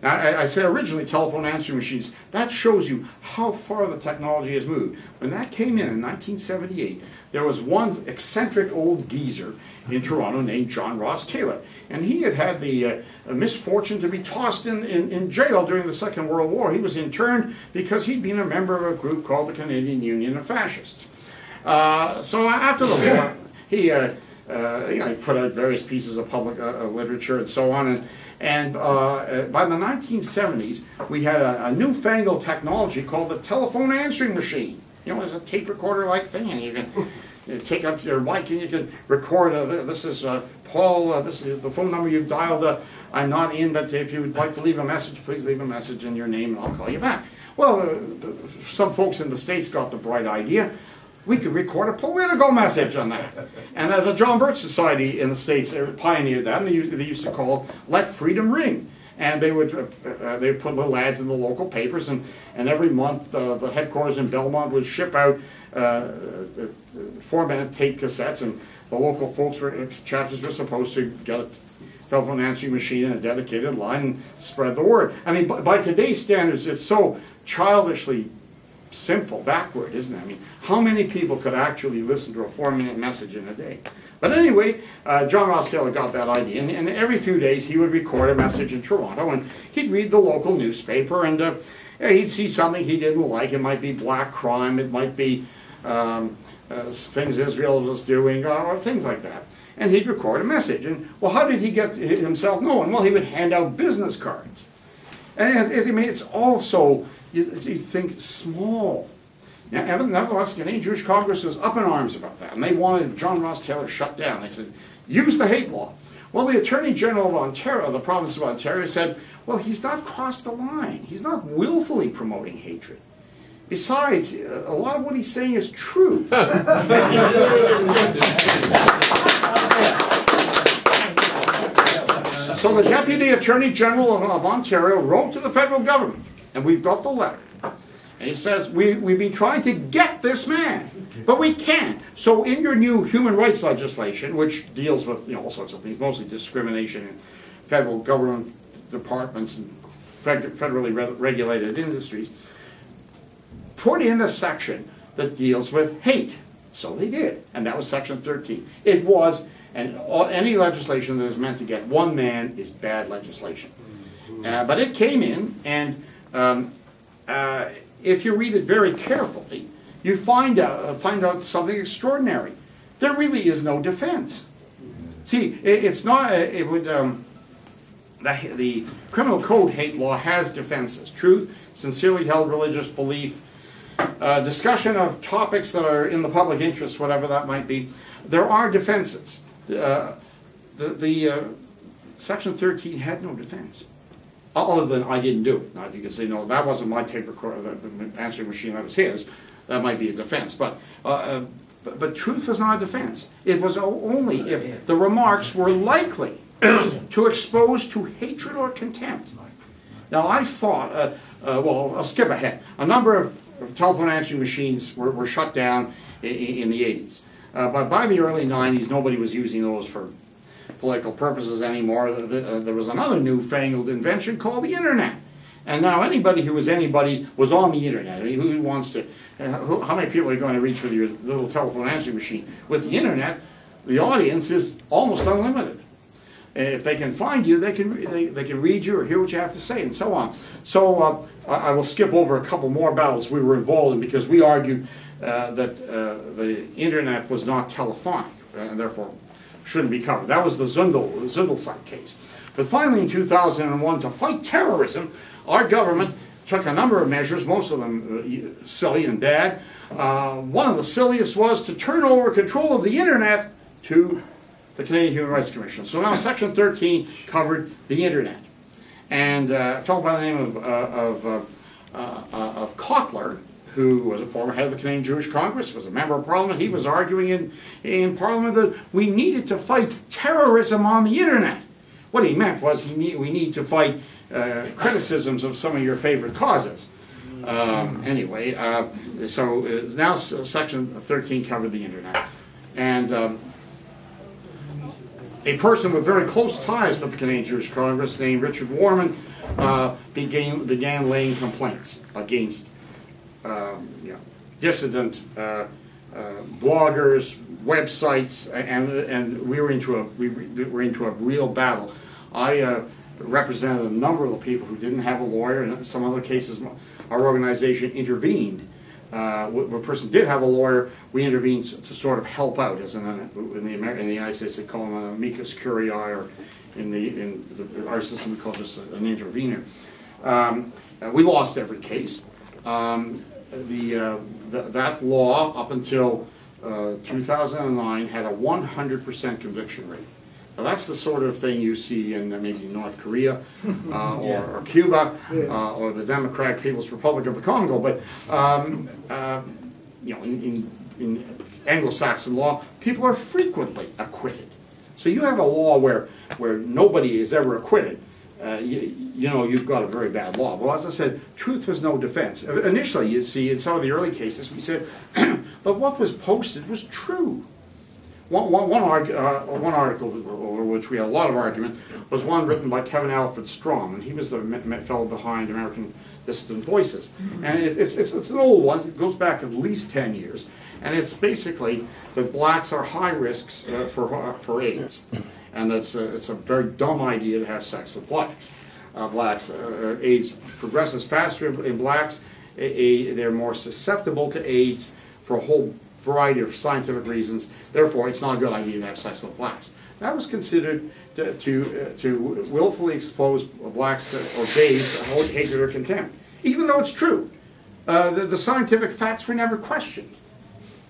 Now, I, say originally telephone answering machines. That shows you how far the technology has moved. When that came in in 1978, there was one eccentric old geezer in Toronto named John Ross Taylor, and he had had the uh, misfortune to be tossed in, in, in jail during the Second World War. He was interned because he'd been a member of a group called the Canadian Union of Fascists. Uh, so after the war, he uh, uh, know, he put out various pieces of public uh, of literature and so on. And, and uh, uh, by the 1970s, we had a, a newfangled technology called the telephone answering machine. You know, it's a tape recorder like thing, and you can take up your mic and you can record. Uh, this is uh, Paul. Uh, this is the phone number you've dialed. Uh, I'm not in, but if you would like to leave a message, please leave a message in your name, and I'll call you back. Well, uh, some folks in the states got the bright idea. We could record a political message on that. And uh, the John Birch Society in the States uh, pioneered that, and they, used- they used to call Let Freedom Ring. And they would, uh, uh, they would put little ads in the local papers, and, and every month uh, the headquarters in Belmont would ship out uh, uh, four minute tape cassettes, and the local folks were, chapters were supposed to get a telephone answering machine and a dedicated line and spread the word. I mean, by today's standards, it's so childishly simple, backward, isn't it? I mean, how many people could actually listen to a four-minute message in a day? But anyway, uh, John Ross Taylor got that idea, and, and every few days he would record a message in Toronto, and he'd read the local newspaper, and uh, he'd see something he didn't like. It might be black crime, it might be um, uh, things Israel was doing, or, or things like that. And he'd record a message. And well, how did he get himself known? Well, he would hand out business cards. And it, I mean, it's also, you, you think, small. Now, nevertheless, the Canadian Jewish Congress was up in arms about that, and they wanted John Ross Taylor shut down. They said, use the hate law. Well, the Attorney General of Ontario, the province of Ontario, said, well, he's not crossed the line. He's not willfully promoting hatred. Besides, a lot of what he's saying is true. So the Deputy Attorney General of, of Ontario wrote to the federal government, and we've got the letter. And he says, we, we've been trying to get this man, but we can't. So in your new human rights legislation, which deals with you know, all sorts of things, mostly discrimination in federal government departments and federally re- regulated industries, put in a section that deals with hate. So they did, and that was section 13. It was, and all, any legislation that is meant to get one man is bad legislation. Uh, but it came in, and um, uh, if you read it very carefully, you find out, uh, find out something extraordinary. There really is no defense. See, it, it's not, uh, it would, um, the, the criminal code hate law has defenses truth, sincerely held religious belief, uh, discussion of topics that are in the public interest, whatever that might be. There are defenses. Uh, the the uh, section 13 had no defense. Other than I didn't do it. Now, if you could say, no, that wasn't my tape recorder, the, the answering machine, that was his, that might be a defense. But, uh, uh, but, but truth was not a defense. It was only if the remarks were likely to expose to hatred or contempt. Now, I thought, uh, uh, well, I'll skip ahead. A number of, of telephone answering machines were, were shut down in, in the 80s. Uh, but by the early 90s, nobody was using those for political purposes anymore. The- the- uh, there was another newfangled invention called the internet. And now anybody who was anybody was on the internet. I mean, who wants to, uh, who, how many people are going to reach with your little telephone answering machine? With the internet, the audience is almost unlimited. If they can find you, they can they, they can read you or hear what you have to say, and so on. So uh, I will skip over a couple more battles we were involved in because we argued uh, that uh, the internet was not telephonic uh, and therefore shouldn't be covered. That was the Zundel case. But finally, in 2001, to fight terrorism, our government took a number of measures, most of them uh, silly and bad. One of the silliest was to turn over control of the internet to the Canadian Human Rights Commission. So now Section 13 covered the internet. And uh, a fellow by the name of, uh, of, uh, uh, of Cotler, who was a former head of the Canadian Jewish Congress, was a member of Parliament, he was arguing in, in Parliament that we needed to fight terrorism on the internet. What he meant was he need, we need to fight uh, criticisms of some of your favorite causes. Um, anyway, uh, so uh, now Section 13 covered the internet. And um, a person with very close ties with the Canadian Jewish Congress named Richard Warman uh, began, began laying complaints against um, you know, dissident uh, uh, bloggers, websites, and, and we were into a we were into a real battle. I uh, represented a number of the people who didn't have a lawyer, and in some other cases, our organization intervened uh, a person did have a lawyer, we intervened to sort of help out, as in, a- in the Amer- in the United States, they call them an amicus curiae, or in the, in the, our system, we call just an intervener. Um, uh, we lost every case. Um, the, uh, th- that law, up until uh, 2009, had a 100% conviction rate. Now, that's the sort of thing you see in uh, maybe North Korea uh, or, or Cuba uh, or the Democratic People's Republic of the Congo, but um, uh, you know, in, in, in Anglo-Saxon law, people are frequently acquitted. So you have a law where where nobody is ever acquitted. Uh, you, you know, you've got a very bad law. Well, as I said, truth was no defense. Initially, you see, in some of the early cases, we said, but what was posted was true. One, one, one, arg- uh, one article over which we had a lot of argument was one written by Kevin Alfred Strom, and he was the fellow behind American Dissident Voices. And it, it's, it's, it's an old one, it goes back at least 10 years, and it's basically that blacks are high risks uh, for, uh, for AIDS. And that's a, it's a very dumb idea to have sex with blacks. Uh, blacks, uh, AIDS progresses faster in, blacks, a, a- they're more susceptible to AIDS for a whole variety of scientific reasons. Therefore, it's not a good idea to have sex with blacks. That was considered to, to, uh, to willfully expose blacks to, or gays to hatred or contempt, even though it's true. Uh, the, the scientific facts were never questioned.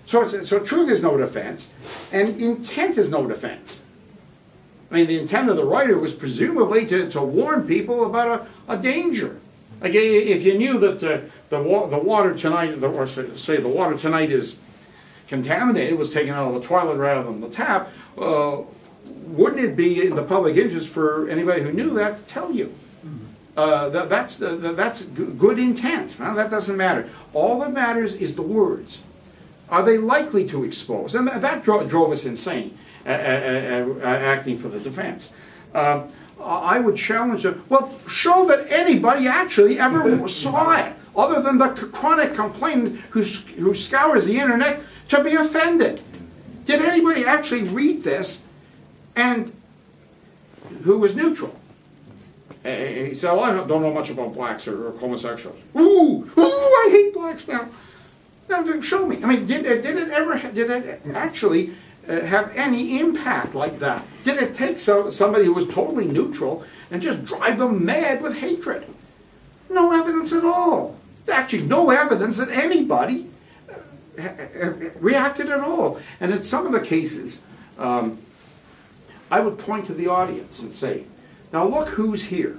So, so truth is no defense, and intent is no defense. I mean, the intent of the writer was presumably to, to warn people about a, a danger. Like if you knew that the, the, wa- the water tonight, the, or say the water tonight is contaminated, was taken out of the toilet rather than the tap, uh, wouldn't it be in the public interest for anybody who knew that to tell you? Uh, that, that's, uh, that's good intent. Well, that doesn't matter. All that matters is the words. Are they likely to expose? And that, that dro- drove us insane, acting for the defense. Um, I would challenge them. Well, show that anybody actually ever saw it, other than the chronic complainant who, who scours the internet to be offended. Did anybody actually read this and who was neutral? He said, well, I don't know much about blacks or, homosexuals. Ooh, ooh, I hate blacks now. No, show me. I mean, did it, did it ever, did it actually uh, have any impact like that? Did it take so, somebody who was totally neutral and just drive them mad with hatred? No evidence at all. Actually, no evidence that anybody uh, reacted at all. And in some of the cases, um, I would point to the audience and say, now look who's here.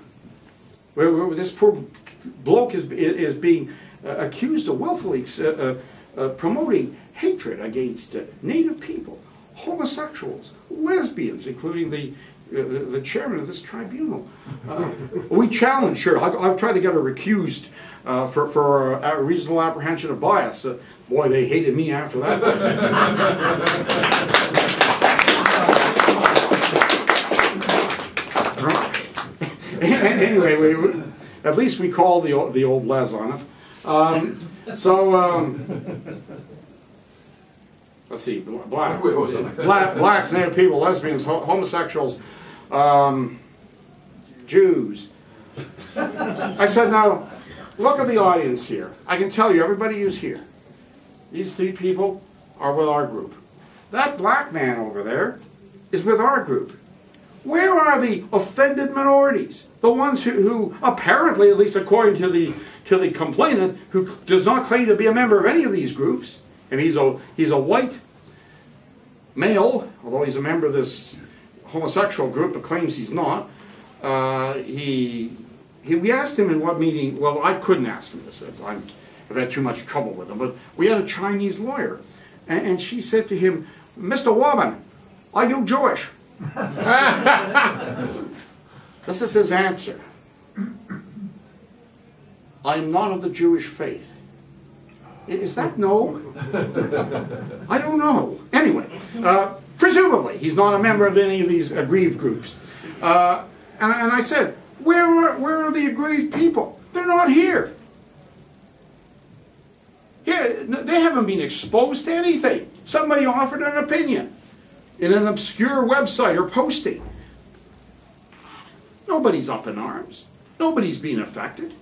Where, where this poor bloke is, is being uh, accused of willfully uh, uh, uh, promoting hatred against uh, native people, homosexuals, lesbians, including the, uh, the, the chairman of this tribunal. Uh, we challenge her. I've, I've tried to get her recused uh, for, for a reasonable apprehension of bias. Uh, boy, they hated me after that. anyway, we, at least we called the, the old Les on it. Um, so, um, let's see, blacks, Wait, what's that? Black, blacks, native people, lesbians, ho- homosexuals, um, Jews. I said, now, look at the audience here. I can tell you, everybody who's here, these three people are with our group. That black man over there is with our group. Where are the offended minorities? The ones who, who apparently, at least according to the to the complainant, who does not claim to be a member of any of these groups, and he's a he's a white male, although he's a member of this homosexual group, but claims he's not. Uh, he, he we asked him in what meeting. Well, I couldn't ask him this. I'm, I've had too much trouble with him. But we had a Chinese lawyer, and, and she said to him, "Mr. Warman, are you Jewish?" This is his answer. I'm not of the Jewish faith. Is that no? I don't know. Anyway, uh, presumably he's not a member of any of these aggrieved groups. Uh, and, and I said, where are, where are the aggrieved people? They're not here. Here, they haven't been exposed to anything. Somebody offered an opinion in an obscure website or posting. Nobody's up in arms. Nobody's being affected.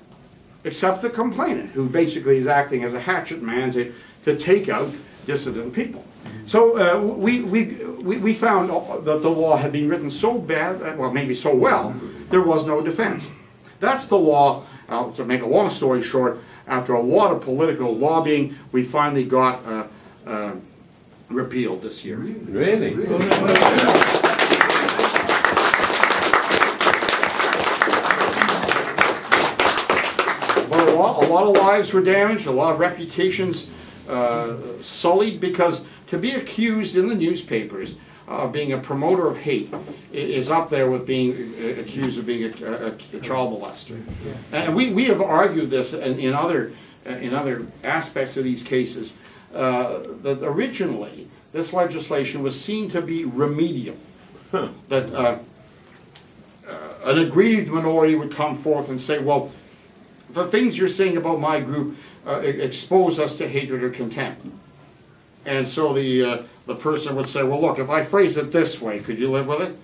Except the complainant, who basically is acting as a hatchet man to, to take out dissident people. So uh, we, we, we, we found that the law had been written so bad, uh, well, maybe so well, there was no defense. That's the law. Uh, to make a long story short, after a lot of political lobbying, we finally got uh, uh, repealed this year. Really? But a lot, of lives were damaged, a lot of reputations uh, sullied because to be accused in the newspapers of being a promoter of hate is up there with being uh, accused of being a, a, a child molester. And we, we have argued this in, in other uh, in other aspects of these cases uh, that originally this legislation was seen to be remedial. That uh, uh, an aggrieved minority would come forth and say, well, the things you're saying about my group uh, expose us to hatred or contempt. And so the, uh, the person would say, well, look, if I phrase it this way, could you live with it?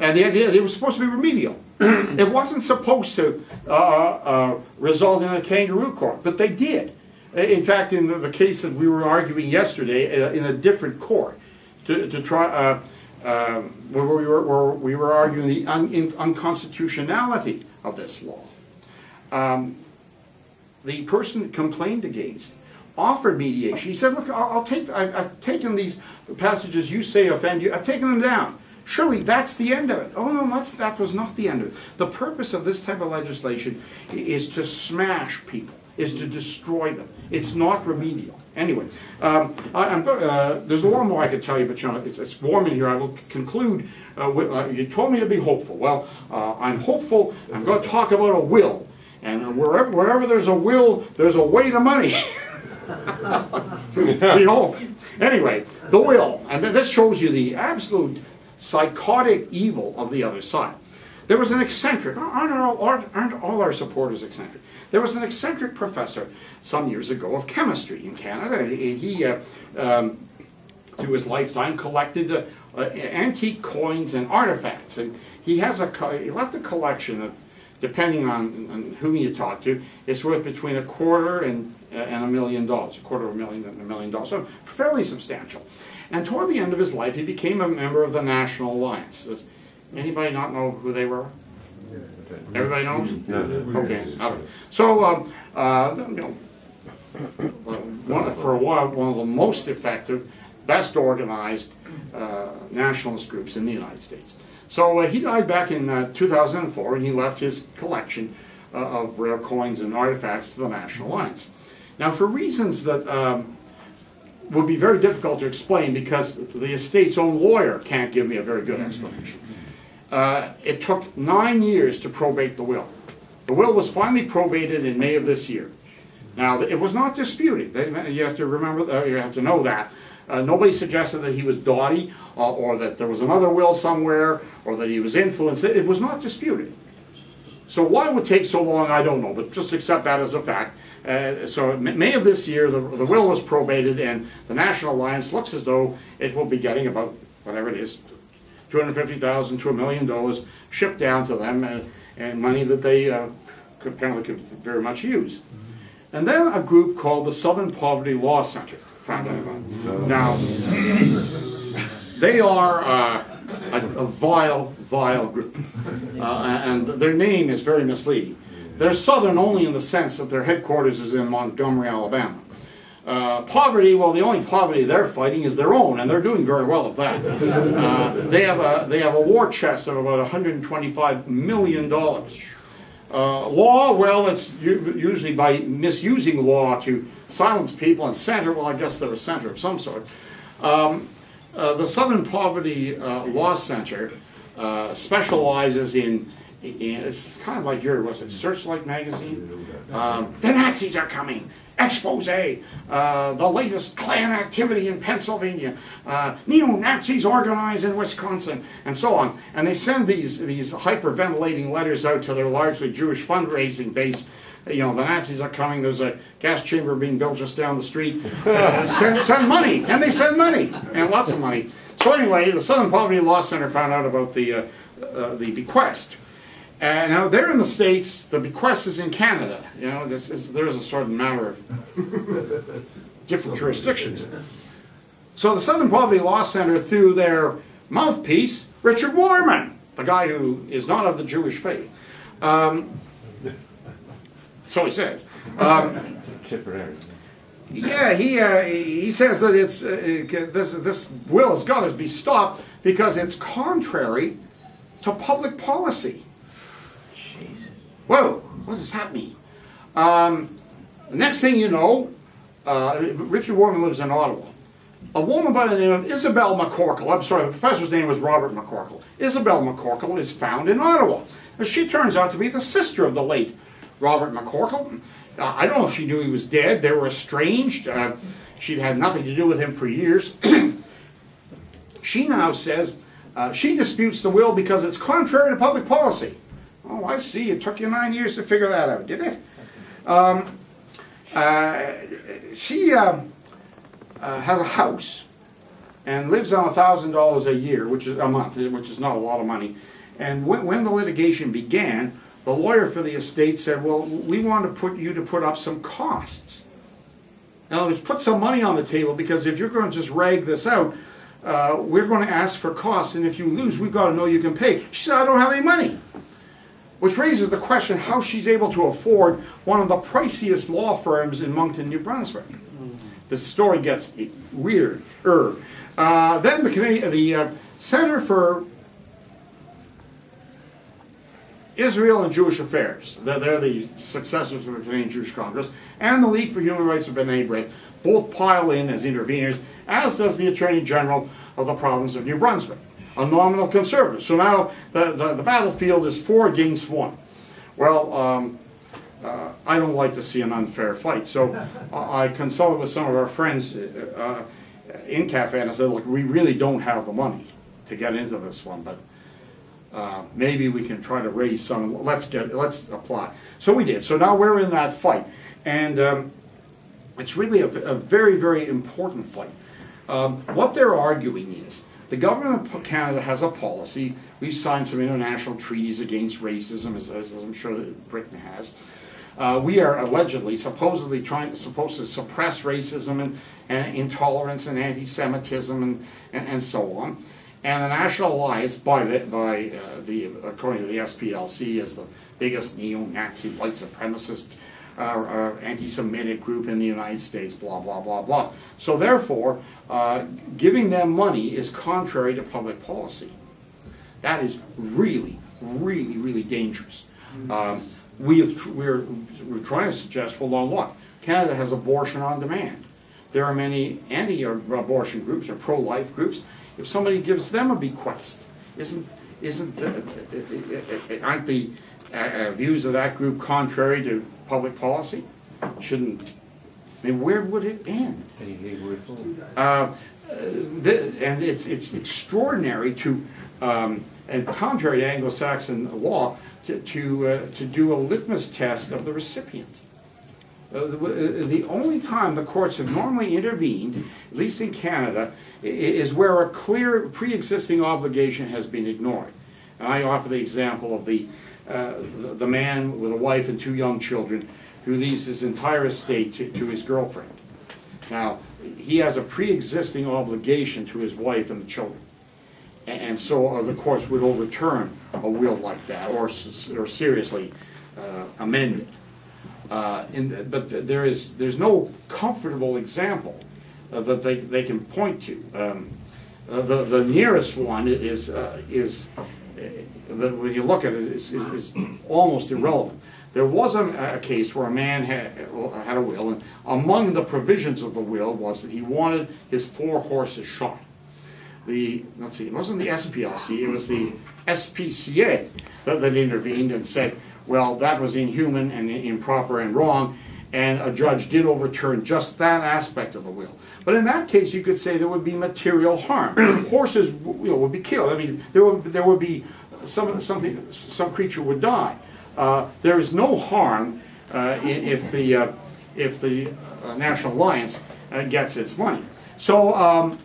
And the idea, it was supposed to be remedial. It wasn't supposed to uh, uh, result in a kangaroo court, but they did. In fact, in the case that we were arguing yesterday, uh, in a different court, to, to try, uh, uh, where we were, where we were arguing the un, in, unconstitutionality of this law the person complained against offered mediation. He said, "Look, I'll, I'll take. I've, I've taken these passages you say offend you. I've taken them down. Surely that's the end of it." Oh no, that's, that was not the end of it. The purpose of this type of legislation is to smash people, is to destroy them. It's not remedial. Anyway, um, I, I'm uh, there's a lot more I could tell you, but you know, it's, it's warm in here. I will conclude. Uh, with, uh, you told me to be hopeful. Well, uh, I'm hopeful. I'm going to talk about a will. And wherever, wherever there's a will, there's a way to money. we hope. Anyway, the will. And th- this shows you the absolute psychotic evil of the other side. There was an eccentric, aren't all, aren't, all our supporters eccentric? There was an eccentric professor some years ago of chemistry in Canada. He, he uh, um, through his lifetime, collected uh, uh, antique coins and artifacts. And he has a he left a collection that, depending on, on whom you talk to, it's worth between a quarter and uh, and a million dollars, a quarter of a million and a million dollars. So fairly substantial. And toward the end of his life, he became a member of the National Alliance. Does anybody not know who they were? Everybody knows? Okay. So, um, uh, you know, one, for a while, one of the most effective, best organized uh, nationalist groups in the United States. So uh, he died back in uh, 2004, and he left his collection uh, of rare coins and artifacts to the National Alliance. Now, for reasons that um, would be very difficult to explain because the estate's own lawyer can't give me a very good explanation. Uh, it took nine years to probate the will. The will was finally probated in May of this year. Now, it was not disputed. You have to remember, you have to know that. Uh, nobody suggested that he was dotty uh, or that there was another will somewhere or that he was influenced. It it was not disputed. So why it would take so long, I don't know, but just accept that as a fact. Uh, so May of this year, the, the will was probated, and the National Alliance looks as though it will be getting about whatever it is, two hundred fifty thousand to a million dollars shipped down to them, uh, and money that they uh, could, apparently could very much use. And then a group called the Southern Poverty Law Center found out about. Now, they are uh, a, a vile, vile group, uh, and their name is very misleading. They're Southern only in the sense that their headquarters is in Montgomery, Alabama. Uh, poverty, well, the only poverty they're fighting is their own, and they're doing very well at that. Uh, they have a they have a war chest of about 125 million dollars. Uh, law, well, it's usually by misusing law to silence people and center. Well, I guess they're a center of some sort. Um, uh, the Southern Poverty uh, Law Center uh, specializes in, in, it's kind of like your, was it Searchlight magazine? Um, the Nazis are coming. Expose, uh, the latest Klan activity in Pennsylvania, uh, neo-Nazis organize in Wisconsin, and so on. And they send these, these hyperventilating letters out to their largely Jewish fundraising base. You know, the Nazis are coming, there's a gas chamber being built just down the street. Send, send money, and they send money, and lots of money. So anyway, the Southern Poverty Law Center found out about the, uh, uh, the bequest. And now they're in the States, the bequest is in Canada. You know, this is, there's a certain matter of different jurisdictions. So the Southern Poverty Law Center, through their mouthpiece, Richard Warman, the guy who is not of the Jewish faith. Um, so he says. Um, yeah, he uh, he says that it's uh, this this will has got to be stopped because it's contrary to public policy. Whoa, what does that mean? Um, next thing you know, uh, Richard Warman lives in Ottawa. A woman by the name of Isabel McCorkill, I'm sorry, the professor's name was Robert McCorkill. Isabel McCorkill is found in Ottawa. She turns out to be the sister of the late Robert McCorkill. Uh, I don't know if she knew he was dead. They were estranged. Uh, she'd had nothing to do with him for years. she now says uh, she disputes the will because it's contrary to public policy. Oh, I see. It took you nine years to figure that out, did it? Um, uh, she um, uh, has a house and lives on $1,000 a year, which is a month, which is not a lot of money. And when, when the litigation began, the lawyer for the estate said, well, we want to put you to put up some costs. Now, let's put some money on the table because if you're going to just rag this out, uh, we're going to ask for costs, and if you lose, we've got to know you can pay. She said, I don't have any money. Which raises the question how she's able to afford one of the priciest law firms in Moncton, New Brunswick. The story gets weird. Uh, then the, Canadian, the uh, Center for Israel and Jewish Affairs, they're, they're, the successors of the Canadian Jewish Congress, and the League for Human Rights of B'nai B'rith both pile in as interveners, as does the Attorney General of the province of New Brunswick, a nominal conservative. So now the, the, the battlefield is four against one. Well, um, uh, I don't like to see an unfair fight, so I consulted with some of our friends uh, in CAFE and I said, look, we really don't have the money to get into this one, but uh, maybe we can try to raise some. Let's get let's apply. So we did. So now we're in that fight, and um, it's really a, a, very very important fight. Um, what they're arguing is the government of Canada has a policy. We've signed some international treaties against racism, as, as I'm sure that Britain has. Uh, we are allegedly, supposedly trying, supposed to suppress racism and, and intolerance and anti-Semitism and, and, and so on. And the National Alliance, by the, by uh, the according to the SPLC, is the biggest neo-Nazi white supremacist uh, uh, anti-Semitic group in the United States. Blah blah blah blah. So therefore, uh, giving them money is contrary to public policy. That is really, really, really dangerous. Um, we have we're we're trying to suggest. Well, no, look, Canada has abortion on demand. There are many anti-abortion groups or pro-life groups if somebody gives them a bequest, isn't, isn't the, uh, aren't the uh, views of that group contrary to public policy? Shouldn't, I mean, where would it end? Uh, and it's, it's extraordinary to, um, and contrary to Anglo-Saxon law, to, to, uh, to do a litmus test of the recipient. Uh, the, uh, the only time the courts have normally intervened, at least in Canada, is where a clear pre-existing obligation has been ignored. And I offer the example of the, uh, the man with a wife and two young children who leaves his entire estate to, to his girlfriend. Now, he has a pre-existing obligation to his wife and the children. And so uh, the courts would overturn a will like that or, or seriously uh, amend it. Uh, in, but there is there's no comfortable example uh, that they, they can point to. Um, uh, the the nearest one is uh, is uh, the, when you look at it is, is, is almost irrelevant. There was a, a, case where a man had, had a will, and among the provisions of the will was that he wanted his four horses shot. The let's see, it wasn't the SPLC, it was the SPCA that, that intervened and said well, that was inhuman and improper and wrong, and a judge did overturn just that aspect of the will. But in that case, you could say there would be material harm. Horses you know, would be killed. I mean, there would, there would be some, something, some creature would die. Uh, there is no harm uh, if the, uh, if the uh, National Alliance uh, gets its money. So um,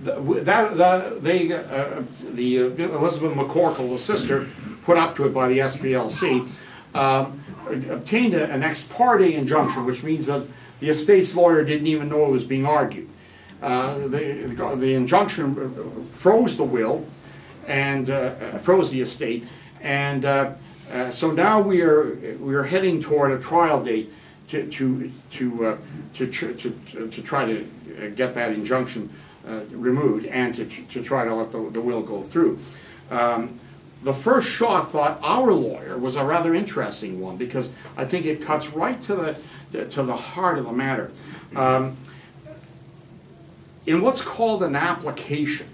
that, that, they, uh, the Elizabeth McCorkill, the sister, put up to it by the SPLC, um, obtained a- an ex parte injunction, which means that the estate's lawyer didn't even know it was being argued. Uh, The the injunction froze the will and uh, froze the estate, and uh, uh, so now we are, we are heading toward a trial date to, to, to, uh, to, to, to try to uh, get that injunction uh, removed and to, to try to let the, the will go through. Um, The first shot by our lawyer was a rather interesting one because I think it cuts right to the, to the heart of the matter. Um, In what's called an application,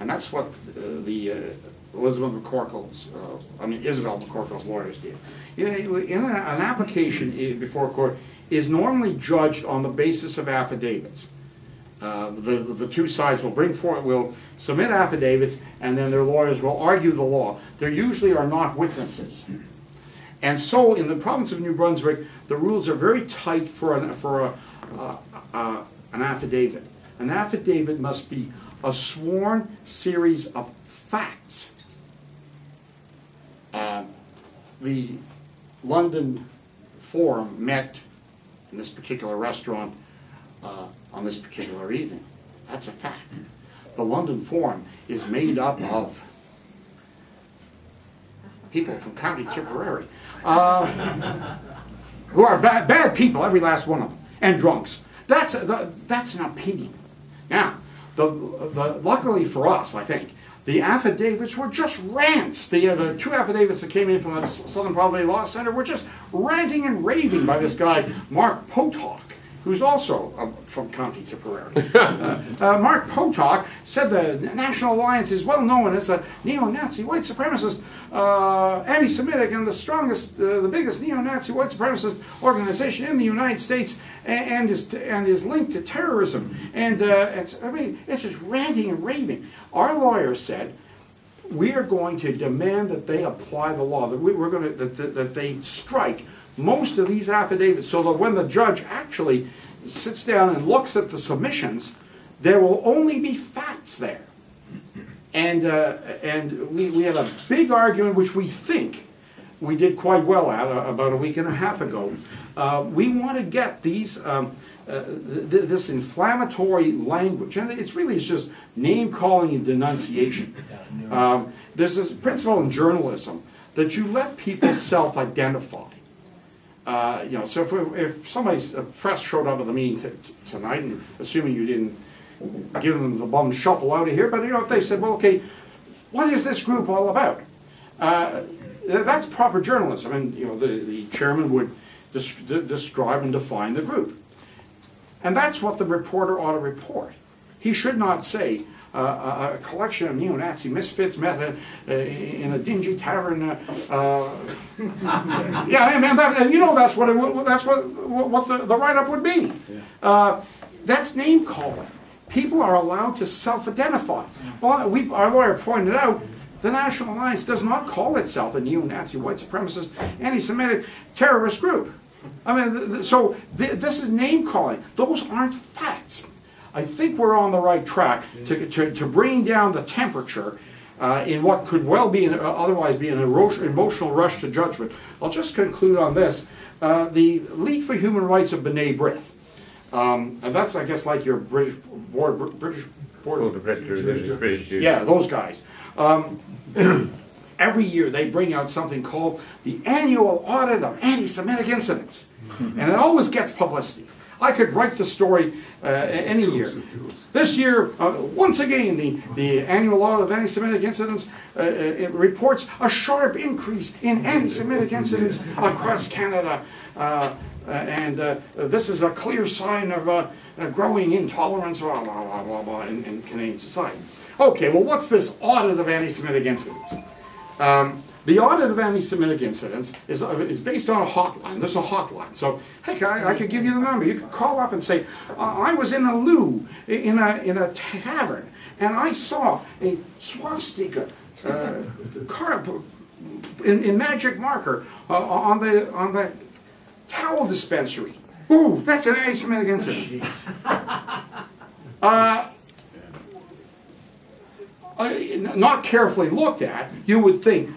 and that's what uh, the uh, Elizabeth McCorkill's, uh, I mean Isabel McCorkill's lawyers did. In an an application before a court is normally judged on the basis of affidavits. Uh, The, the two sides will bring forward, will submit affidavits, and then their lawyers will argue the law. There usually are not witnesses. And so, in the province of New Brunswick, the rules are very tight for an, for a, uh, uh, an affidavit. An affidavit must be a sworn series of facts. Uh, The London Forum met in this particular restaurant uh, on this particular evening. That's a fact. The London Forum is made up of people from County Tipperary, uh, who are ba- bad people, every last one of them, and drunks. That's, the, that's an opinion. Now, the, the, luckily for us, I think, the affidavits were just rants. The, uh, the two affidavits that came in from the Southern Poverty Law Center were just ranting and raving by this guy, Mark Potok, who's also uh, from County Tipperary. uh, uh, Mark Potok said the National Alliance is well known as a neo-Nazi white supremacist, uh, anti-Semitic, and the strongest, uh, the biggest neo-Nazi white supremacist organization in the United States, and, and is and is linked to terrorism. And uh, it's I mean it's just ranting and raving. Our lawyer said we are going to demand that they apply the law, that we, we're going to, that, that, that they strike most of these affidavits so that when the judge actually sits down and looks at the submissions, there will only be facts there. And, uh, and we, we had a big argument, which we think we did quite well at uh, about a week and a half ago. Uh, we want to get these, um, uh, th- th- this inflammatory language, and it's really it's just name calling and denunciation. Um, there's a principle in journalism that you let people self identify. Uh, you know, so if, if somebody's a press showed up at the meeting tonight, and assuming you didn't give them the bum shuffle out of here, but you know, if they said, well, okay, what is this group all about? Uh, th- that's proper journalism, and you know, the, the chairman would des- de- describe and define the group. And that's what the reporter ought to report. He should not say, uh, a, a collection of neo-Nazi misfits met uh, in a dingy tavern. Uh, uh, yeah, and, and, that, and you know that's what it, that's what what the, the write-up would be. Uh, that's name calling. People are allowed to self-identify. Well, we, our lawyer pointed out the National Alliance does not call itself a neo-Nazi, white supremacist, anti-Semitic terrorist group. I mean, th- th- so th- this is name calling. Those aren't facts. I think we're on the right track to, to, to bringing down the temperature uh, in what could well be, an, uh, otherwise be an emotional rush to judgment. I'll just conclude on this. Uh, the League for Human Rights of B'nai B'rith, um, and that's, I guess, like your British board, British board. Oh, British, British. Yeah, those guys. Um, every year they bring out something called the annual audit of anti-Semitic incidents, and it always gets publicity. I could write the story uh, any year. This year, uh, once again, the, the annual audit of anti-Semitic incidents uh, it reports a sharp increase in anti-Semitic incidents across Canada, uh, uh, and uh, this is a clear sign of uh, a growing intolerance, blah, blah, blah, blah, blah, in, in Canadian society. Okay, well, what's this audit of anti-Semitic incidents? Um, the audit of anti-Semitic incidents is, uh, is based on a hotline. There's a hotline. So, hey, I, I could give you the number. You could call up and say, uh, I was in a loo, in a, in a tavern, and I saw a swastika uh, car, in, in magic marker uh, on, the, on the towel dispensary. Ooh, that's an anti-Semitic incident. Uh, uh, not carefully looked at, you would think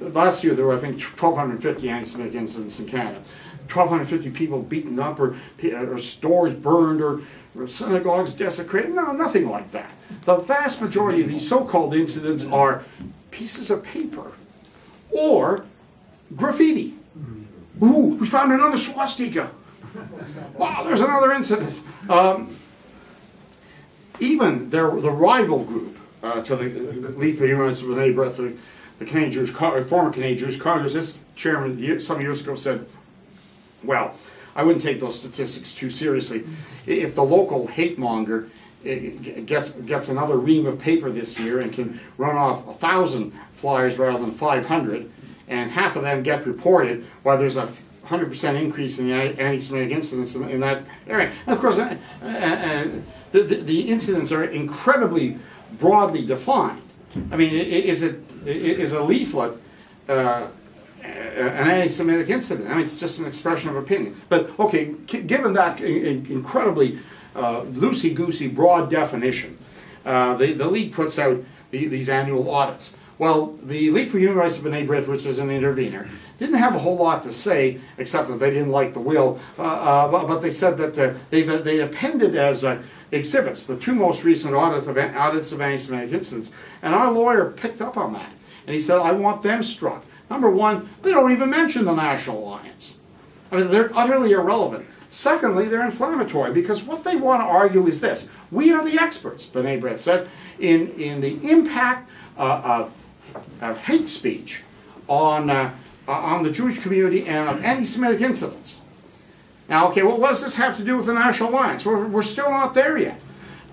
last year there were, I think, 1,250 anti-Semitic incidents in Canada. 1,250 people beaten up or, or stores burned or, or synagogues desecrated. No, nothing like that. The vast majority of these so-called incidents are pieces of paper or graffiti. Ooh, we found another swastika. Wow, there's another incident. Um, even their, the rival group uh, to the League for Human Rights B'rith, the, the Canadian Jewish, former Canadian Jewish Congress, this chairman some years ago said, well, I wouldn't take those statistics too seriously. If the local hate monger eh, gets gets another ream of paper this year and can run off a thousand flyers rather than 500, and half of them get reported, while there's a 100% increase in the anti-Semitic incidents in, in, that area. And of course, uh, uh, uh, the, the, the, incidents are incredibly broadly defined. I mean, is it is a leaflet uh, an anti-Semitic incident? I mean, it's just an expression of opinion. But okay, given that incredibly uh, loosey-goosey broad definition, uh, the, the League puts out the, these annual audits. Well, the League for Human Rights of B'nai B'rith, which is an intervener, didn't have a whole lot to say except that they didn't like the will. Uh, uh, but, but, they said that uh, they they appended as uh, exhibits the two most recent audits of, audits of anti-Semitic incidents, and our lawyer picked up on that, and he said, "I want them struck." Number one, they don't even mention the National Alliance. I mean, they're utterly irrelevant. Secondly, they're inflammatory because what they want to argue is this: we are the experts, B'nai B'rith said, in in the impact uh, of of hate speech on, uh, uh, on the Jewish community and of anti-Semitic incidents. Now, okay, well, what does this have to do with the National Alliance? We're, we're still not there yet.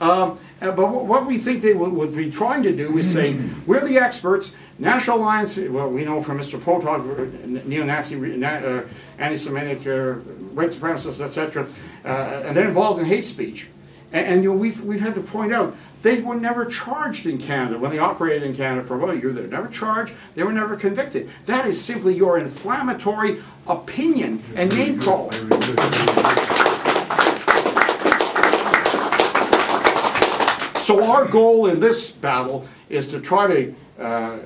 Um, uh, but what we think they would, be trying to do is say, we're the experts, National Alliance, well, we know from Mr. Potok, neo-Nazi, uh, anti-Semitic, uh, white supremacists, etc., uh, and they're involved in hate speech. And, and, you know, we've, we've had to point out they were never charged in Canada when they operated in Canada for about a year. They were never charged. They were never convicted. That is simply your inflammatory opinion and name calling. So our goal in this battle is to try to uh,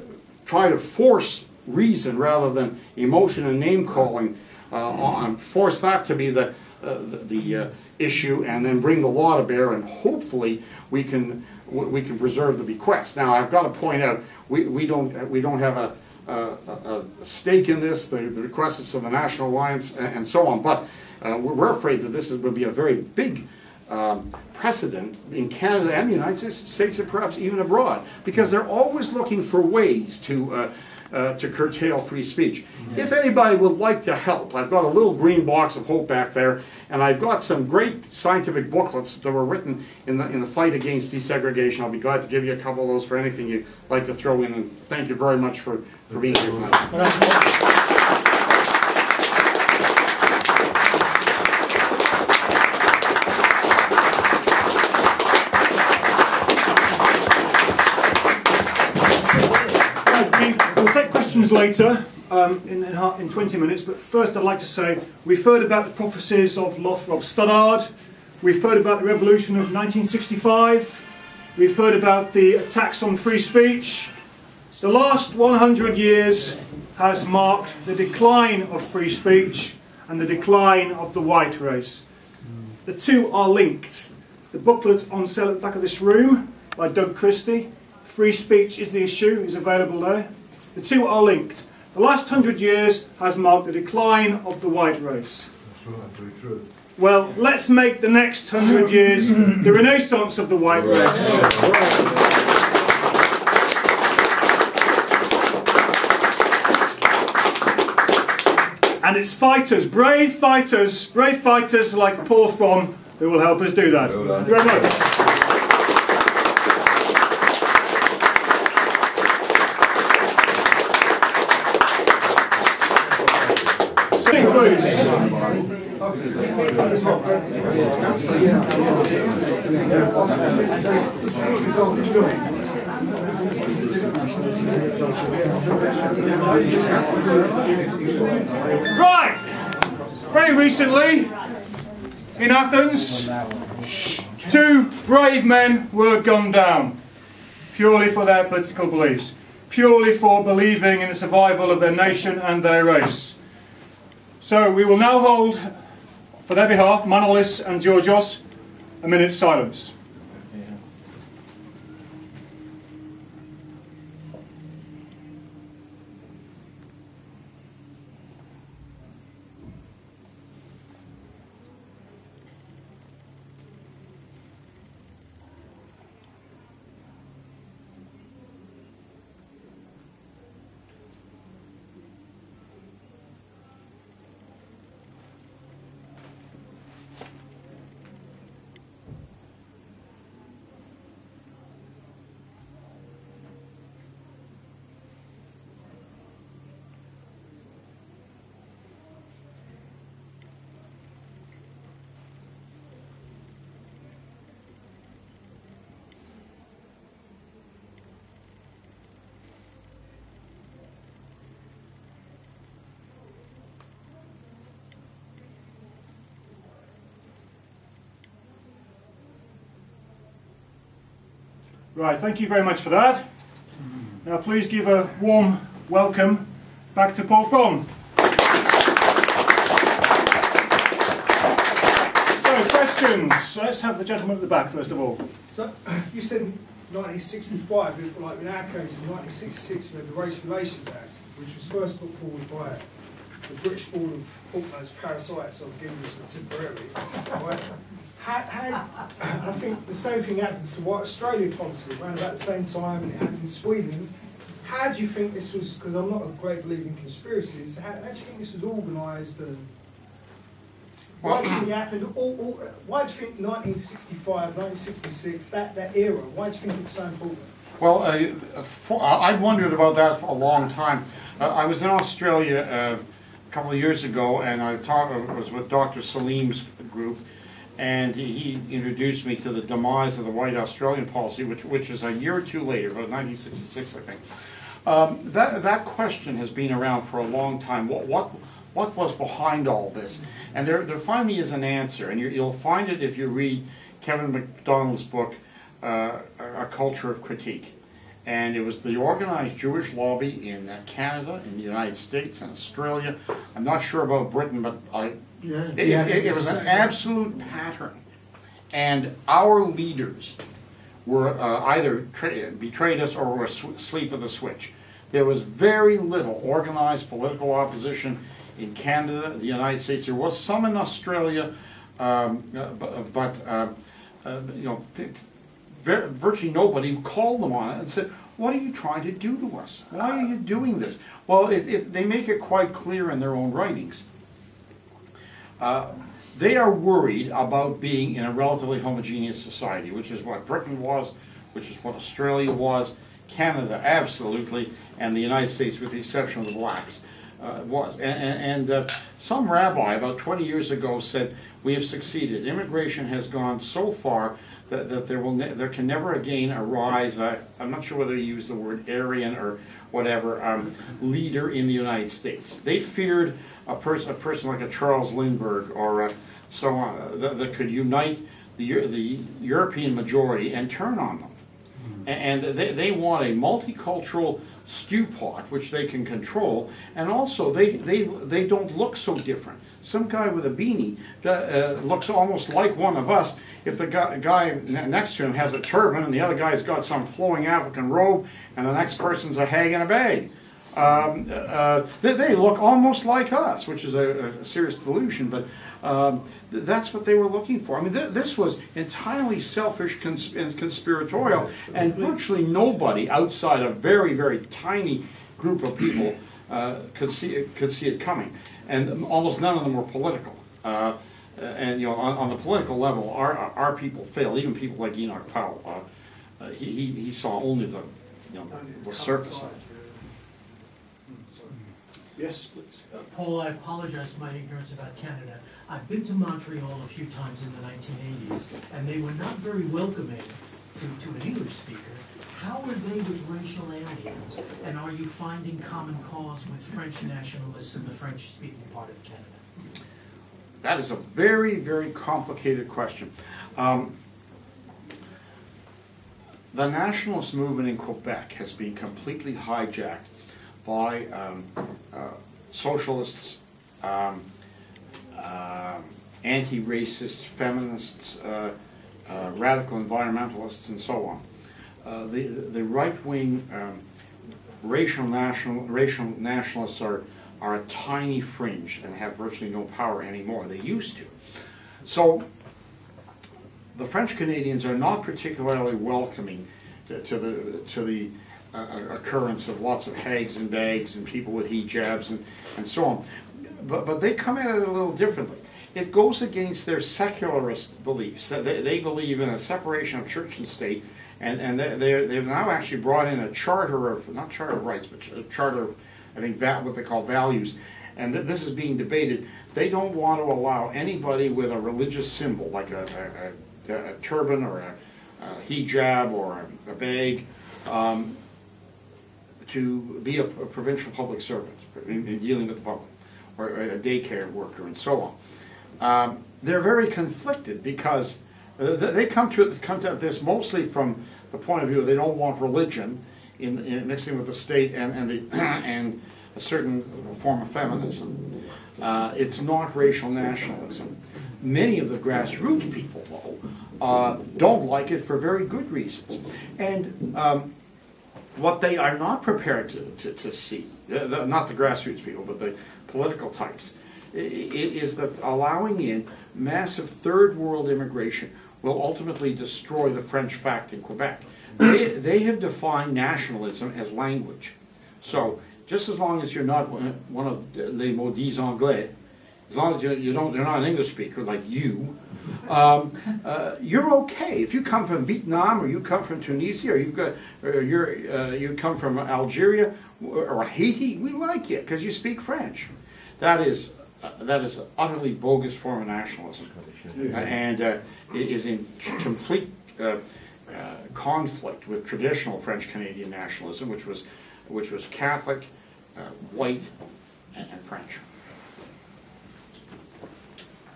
try to force reason rather than emotion and name calling. Uh, on, force that to be the uh, the, the uh, issue and then bring the law to bear and hopefully we can we can preserve the bequest. Now I've got to point out we, we don't we don't have a, a, a stake in this. The, the request is from the National Alliance and, and so on. But uh, we're afraid that this is, would be a very big um, precedent in Canada and the United States and perhaps even abroad because they're always looking for ways to uh, to curtail free speech. If anybody would like to help, I've got a little green box of hope back there, and I've got some great scientific booklets that were written in the, in the fight against desegregation. I'll be glad to give you a couple of those for anything you'd like to throw in, and thank you very much for, for being here tonight. Questions later um, in, in, in, 20 minutes, but first I'd like to say we've heard about the prophecies of Lothrop Stoddard, we've heard about the revolution of 1965, we've heard about the attacks on free speech. The last 100 years has marked the decline of free speech and the decline of the white race. The two are linked. The booklet on sale at the back of this room by Doug Christie, Free Speech is the Issue, is available there. The two are linked. The last hundred years has marked the decline of the white race. That's very true. Well, let's make the next hundred years the renaissance of the white race. And it's fighters, brave fighters, brave fighters like Paul Fromm who will help us do that. Thank you very much. Please. Right. Very recently, in Athens, two brave men were gunned down, purely for their political beliefs purely for believing in the survival of their nation and their race. So we will now hold, for their behalf, Manolis and Georgios, a minute's silence. Right, thank you very much for that. Now please give a warm welcome back to Paul Fromm. So, questions. So let's have the gentleman at the back first of all. So, you said 1965, like in our case, in 1966, we had the Race Relations Act, which was first put forward by the British Board of Organised Parasites of Guinness and Tipperary. Right? I think the same thing happened to White Australia policy around about the same time, it happened in Sweden. How do you think this was? Because I'm not a great believer in conspiracies. How, how do you think this was organised? And why do you think it happened? All, all, why do you think 1965, 1966, that, that era? Why do you think it was so important? Well, uh, for, I've wondered about that for a long time. Uh, I was in Australia uh, a couple of years ago, and I was with Dr. Saleam's group, and he introduced me to the demise of the white Australian policy, which, which is a year or two later, about 1966, I think. Um, that, that question has been around for a long time. What, what, what was behind all this? And there, there finally is an answer, and you, will find it if you read Kevin MacDonald's book, uh, A Culture of Critique. And it was the organized Jewish lobby in uh, Canada, in the United States, and Australia. I'm not sure about Britain, but I, yeah. It, it, it, was an absolute pattern. And our leaders were uh, either betrayed us or were asleep at the switch. There was very little organized political opposition in Canada, the United States. There was some in Australia, um, uh, but, but uh, uh, you know, virtually nobody called them on it and said, what are you trying to do to us? Why are you doing this? Well, it, it, they make it quite clear in their own writings. Uh, they are worried about being in a relatively homogeneous society, which is what Britain was, which is what Australia was, Canada absolutely, and the United States, with the exception of the blacks, uh, was. And, and, uh, some rabbi about 20 years ago said, we have succeeded. Immigration has gone so far that, that there, will there can never again arise, uh, I'm not sure whether you use the word Aryan or whatever, um, leader in the United States. They feared a, person, a person like a Charles Lindbergh or a, so on, uh, that, that, could unite the, the European majority and turn on them. Mm-hmm. And they, they want a multicultural stew pot, which they can control, and also they, they, they don't look so different. Some guy with a beanie that uh, looks almost like one of us. If the guy, guy next to him has a turban and the other guy's got some flowing African robe, and the next person's a hag in a bag. Um, uh, they, they, look almost like us, which is a, a serious delusion, but um, th that's what they were looking for. I mean, th this was entirely selfish cons and conspiratorial, and virtually nobody outside a very, very tiny group of people uh, could see it, could see it coming, and almost none of them were political. Uh, and you know, on, on, the political level, our our people failed. Even people like Enoch Powell, uh, uh, he, he he saw only the you know the surface of it. Yes, please. Uh, Paul, I apologize for my ignorance about Canada. I've been to Montreal a few times in the 1980s, and they were not very welcoming to, to an English speaker. How are they with racial aliens, and are you finding common cause with French nationalists in the French-speaking part of Canada? That is a very, very complicated question. Um, the nationalist movement in Quebec has been completely hijacked by um, uh, socialists, um, uh, anti-racist feminists, uh, uh, radical environmentalists, and so on. Uh, the the right-wing um, racial national racial nationalists are are a tiny fringe and have virtually no power anymore. They used to. So the French Canadians are not particularly welcoming to, to the to the uh, occurrence of lots of hags and bags and people with hijabs and, and so on. But, but they come at it a little differently. It goes against their secularist beliefs. They, they believe in a separation of church and state, and, and they, they've now actually brought in a charter of, not charter of rights, but a charter of, I think, that what they call values. And th this is being debated. They don't want to allow anybody with a religious symbol, like a, a, a, a turban or a, hijab or a, bag, um, to be a, a provincial public servant in, in, dealing with the public, or a daycare worker, and so on. Um, they're very conflicted because they come to come to this mostly from the point of view they don't want religion in, in mixing with the state and and the and a certain form of feminism. Uh, it's not racial nationalism. Many of the grassroots people, though, uh, don't like it for very good reasons. And um, what they are not prepared to, to, to see, the, the, not the grassroots people, but the political types, is that allowing in massive third world immigration will ultimately destroy the French fact in Quebec. They, they have defined nationalism as language. So just as long as you're not one of les maudits anglais, as long as you, you don't, you're not an English speaker like you, um, uh, you're okay. If you come from Vietnam or you come from Tunisia or you've got, or you're, uh, you come from Algeria or Haiti, we like you because you speak French. That is, uh, that is an utterly bogus form of nationalism, and uh, it is in complete uh, uh, conflict with traditional French Canadian nationalism, which was, which was Catholic, white, and, and French.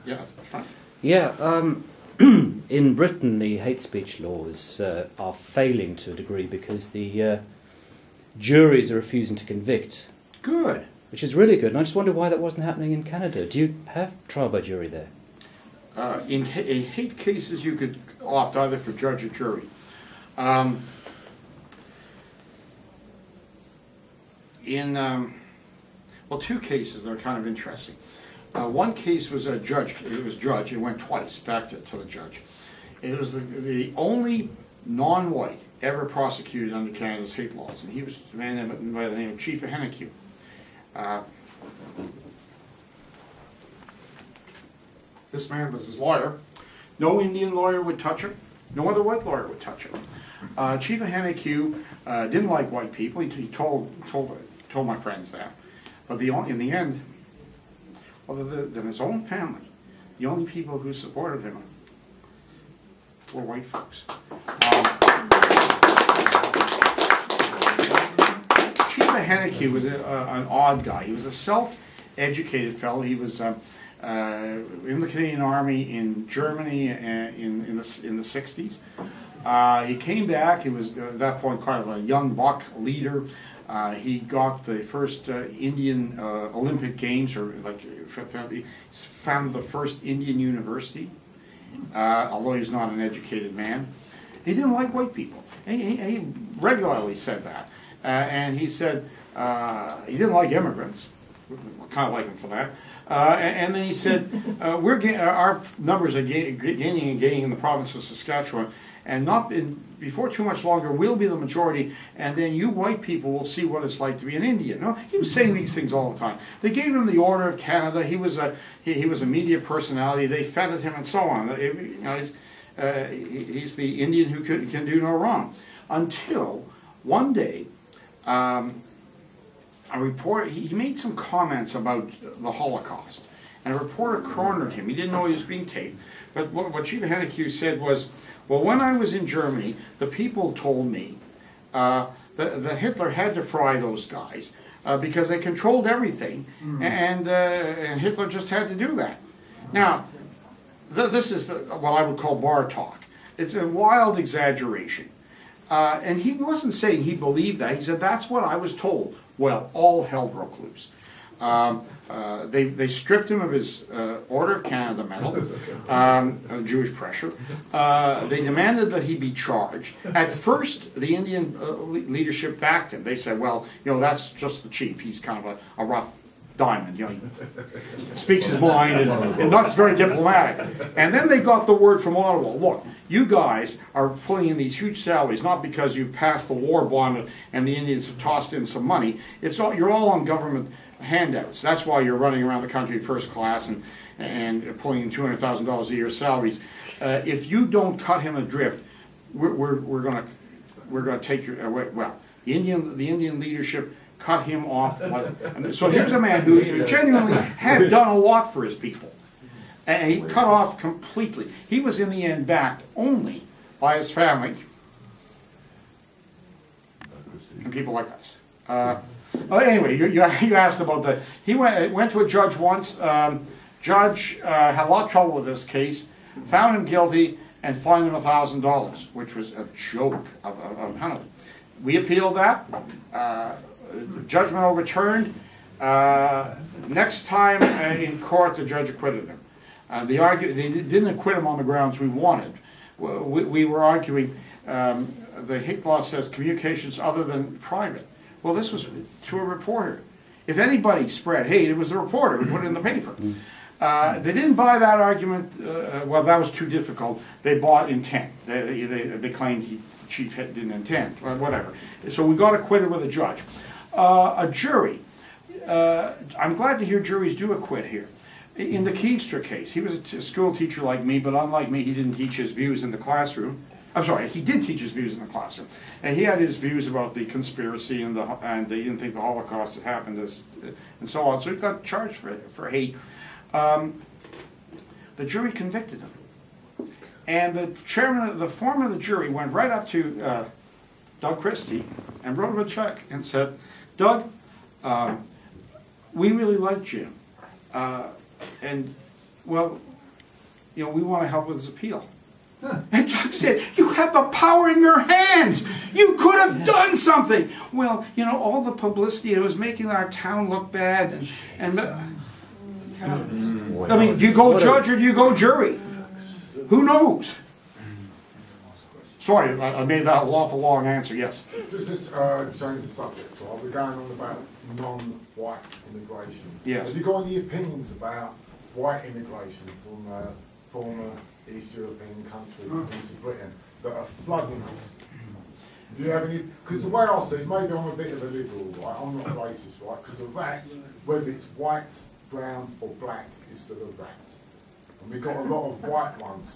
Yeah, that's fine. Yeah, um, in Britain, the hate speech laws uh, are failing to a degree because the uh, juries are refusing to convict. Good. Which is really good, and I just wonder why that wasn't happening in Canada. Do you have trial by jury there? Uh, in, in, hate cases, you could opt either for judge or jury. Um, in um, well, two cases that are kind of interesting. Uh, one case was a judge, it was judge, it went twice back to, to the judge. It was the, the only non-white ever prosecuted under Canada's hate laws, and he was a man by the name of Chief Ahenakew. Uh, this man was his lawyer. No Indian lawyer would touch him. No other white lawyer would touch him. Uh, Chief Ahenakew uh, didn't like white people. He, he, told told told my friends that. But the, in the end, other than his own family, the only people who supported him were white folks. Um, Chief Ahenakew was a, an odd guy. He was a self-educated fellow. He was um, uh, in the Canadian Army in Germany uh, in, in, the, in the 60s. Uh, he came back, he was uh, at that point kind of a young buck leader. Uh, he got the first uh, Indian uh, Olympic Games, or like founded the first Indian university, uh, although he was not an educated man. He didn't like white people. He, he regularly said that. and he said he didn't like immigrants. Kind of like him for that. Uh, and, and, then he said, uh, "We're our numbers are gaining and gaining in the province of Saskatchewan, and not in, before too much longer we'll be the majority and then you white people will see what it's like to be an Indian. No, he was saying these things all the time. They gave him the Order of Canada. He was a he, he was a media personality. They feted him and so on. It, you know, he's, uh, he's the Indian who can, can do no wrong. Until one day, um, a report he made some comments about the Holocaust, and a reporter cornered him. He didn't know he was being taped. But what, what Chief Ahenakew said was, well, when I was in Germany, the people told me uh, that, that, Hitler had to fry those guys uh, because they controlled everything, mm. and, uh, and Hitler just had to do that. Now, th this is the, what I would call bar talk. It's a wild exaggeration. Uh, and he wasn't saying he believed that. He said, that's what I was told. Well, all hell broke loose. Um, uh, they, they stripped him of his uh, Order of Canada medal, um, uh, Jewish pressure. Uh, they demanded that he be charged. At first, the Indian uh, leadership backed him. They said, well, you know, that's just the chief. He's kind of a, a rough diamond, you know, he speaks his mind and, and not very diplomatic. And then they got the word from Ottawa, look, you guys are pulling in these huge salaries, not because you've passed the war bond and the Indians have tossed in some money. It's all, you're all on government handouts. That's why you're running around the country first class and, and pulling in two hundred thousand dollars a year salaries. Uh, if you don't cut him adrift, we're, we're, we're gonna, we're gonna take your, uh, wait, well, the Indian, the Indian leadership cut him off. Like, and so here's a man who who genuinely had done a lot for his people. And he cut off completely. He was in the end backed only by his family and people like us. Uh, well, anyway, you, you, you asked about the. He went went to a judge once. Um, judge uh, had a lot of trouble with this case, found him guilty, and fined him thousand dollars, which was a joke of, of, of penalty. We appealed that. Uh, judgment overturned. Uh, next time in court, the judge acquitted him. Uh, the argue, they didn't acquit him on the grounds we wanted. We, we were arguing, um, the Hick law says communications other than private. Well, this was to a reporter. If anybody spread hate, it was the reporter who put it in the paper. Uh, they didn't buy that argument, uh, well, that was too difficult. They bought intent. They, they, they claimed he, the chief didn't intend, whatever. So we got acquitted with a judge. Uh, a jury, uh, I'm glad to hear juries do acquit here. In the Keegstra case, he was a t- school teacher like me, but unlike me, he didn't teach his views in the classroom. I'm sorry, he did teach his views in the classroom, and he had his views about the conspiracy and the and he didn't think the Holocaust had happened, as, and so on. So he got charged for for hate. Um, the jury convicted him, and the chairman, of the foreman of the jury, went right up to uh, Doug Christie and wrote him a check and said, "Doug, um, we really like Jim, uh, and well, you know, we want to help with his appeal." And Doug said, You have the power in your hands. You could have done something. Well, you know, all the publicity, it was making our town look bad. And, and uh, I mean, do you go judge or do you go jury? Who knows? Sorry, I I made that an awful long answer, yes. This is uh, change the subject, right? We're going on about non-white immigration. Yes. Have you got any opinions about white immigration from uh, former East European countries, East of Britain, that are flooding us? Do you have any? Because the way I see it, maybe I'm a bit of a liberal, right? I'm not racist, right? Because a rat, whether it's white, brown, or black, is still a rat. And we've got a lot of white ones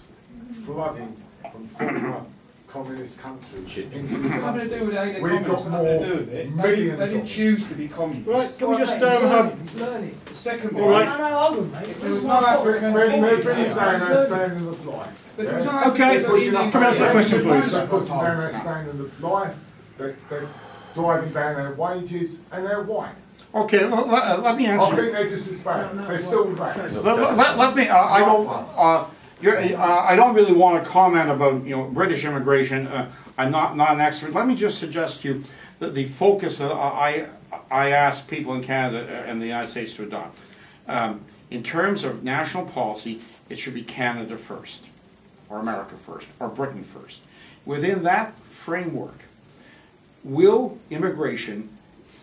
flooding from former communist countries into this Nothing to do with how they're We've got nothing to do more with it. They, millions they didn't of choose to be communist. Right, can we just He's um, have. He's learning. The second All one, right. No, no, hold on, mate. if there was no Africans, We're, we're bringing down our standard of life. But if there was no Okay, Africans, pushing Indians, up- answer that question, please. They're pushing down our standard of life, they're, they're driving down their wages, and they're white. Okay, let, let, let me I answer. think they're just as bad, they're still rats. Let, let, let me, uh, I don't, uh, you're, uh, I don't really want to comment about, you know, British immigration. Uh, I'm not, not an expert. Let me just suggest to you that the focus that I, I ask people in Canada and the United States to adopt. Um, in terms of national policy, it should be Canada first, or America first, or Britain first. Within that framework, will immigration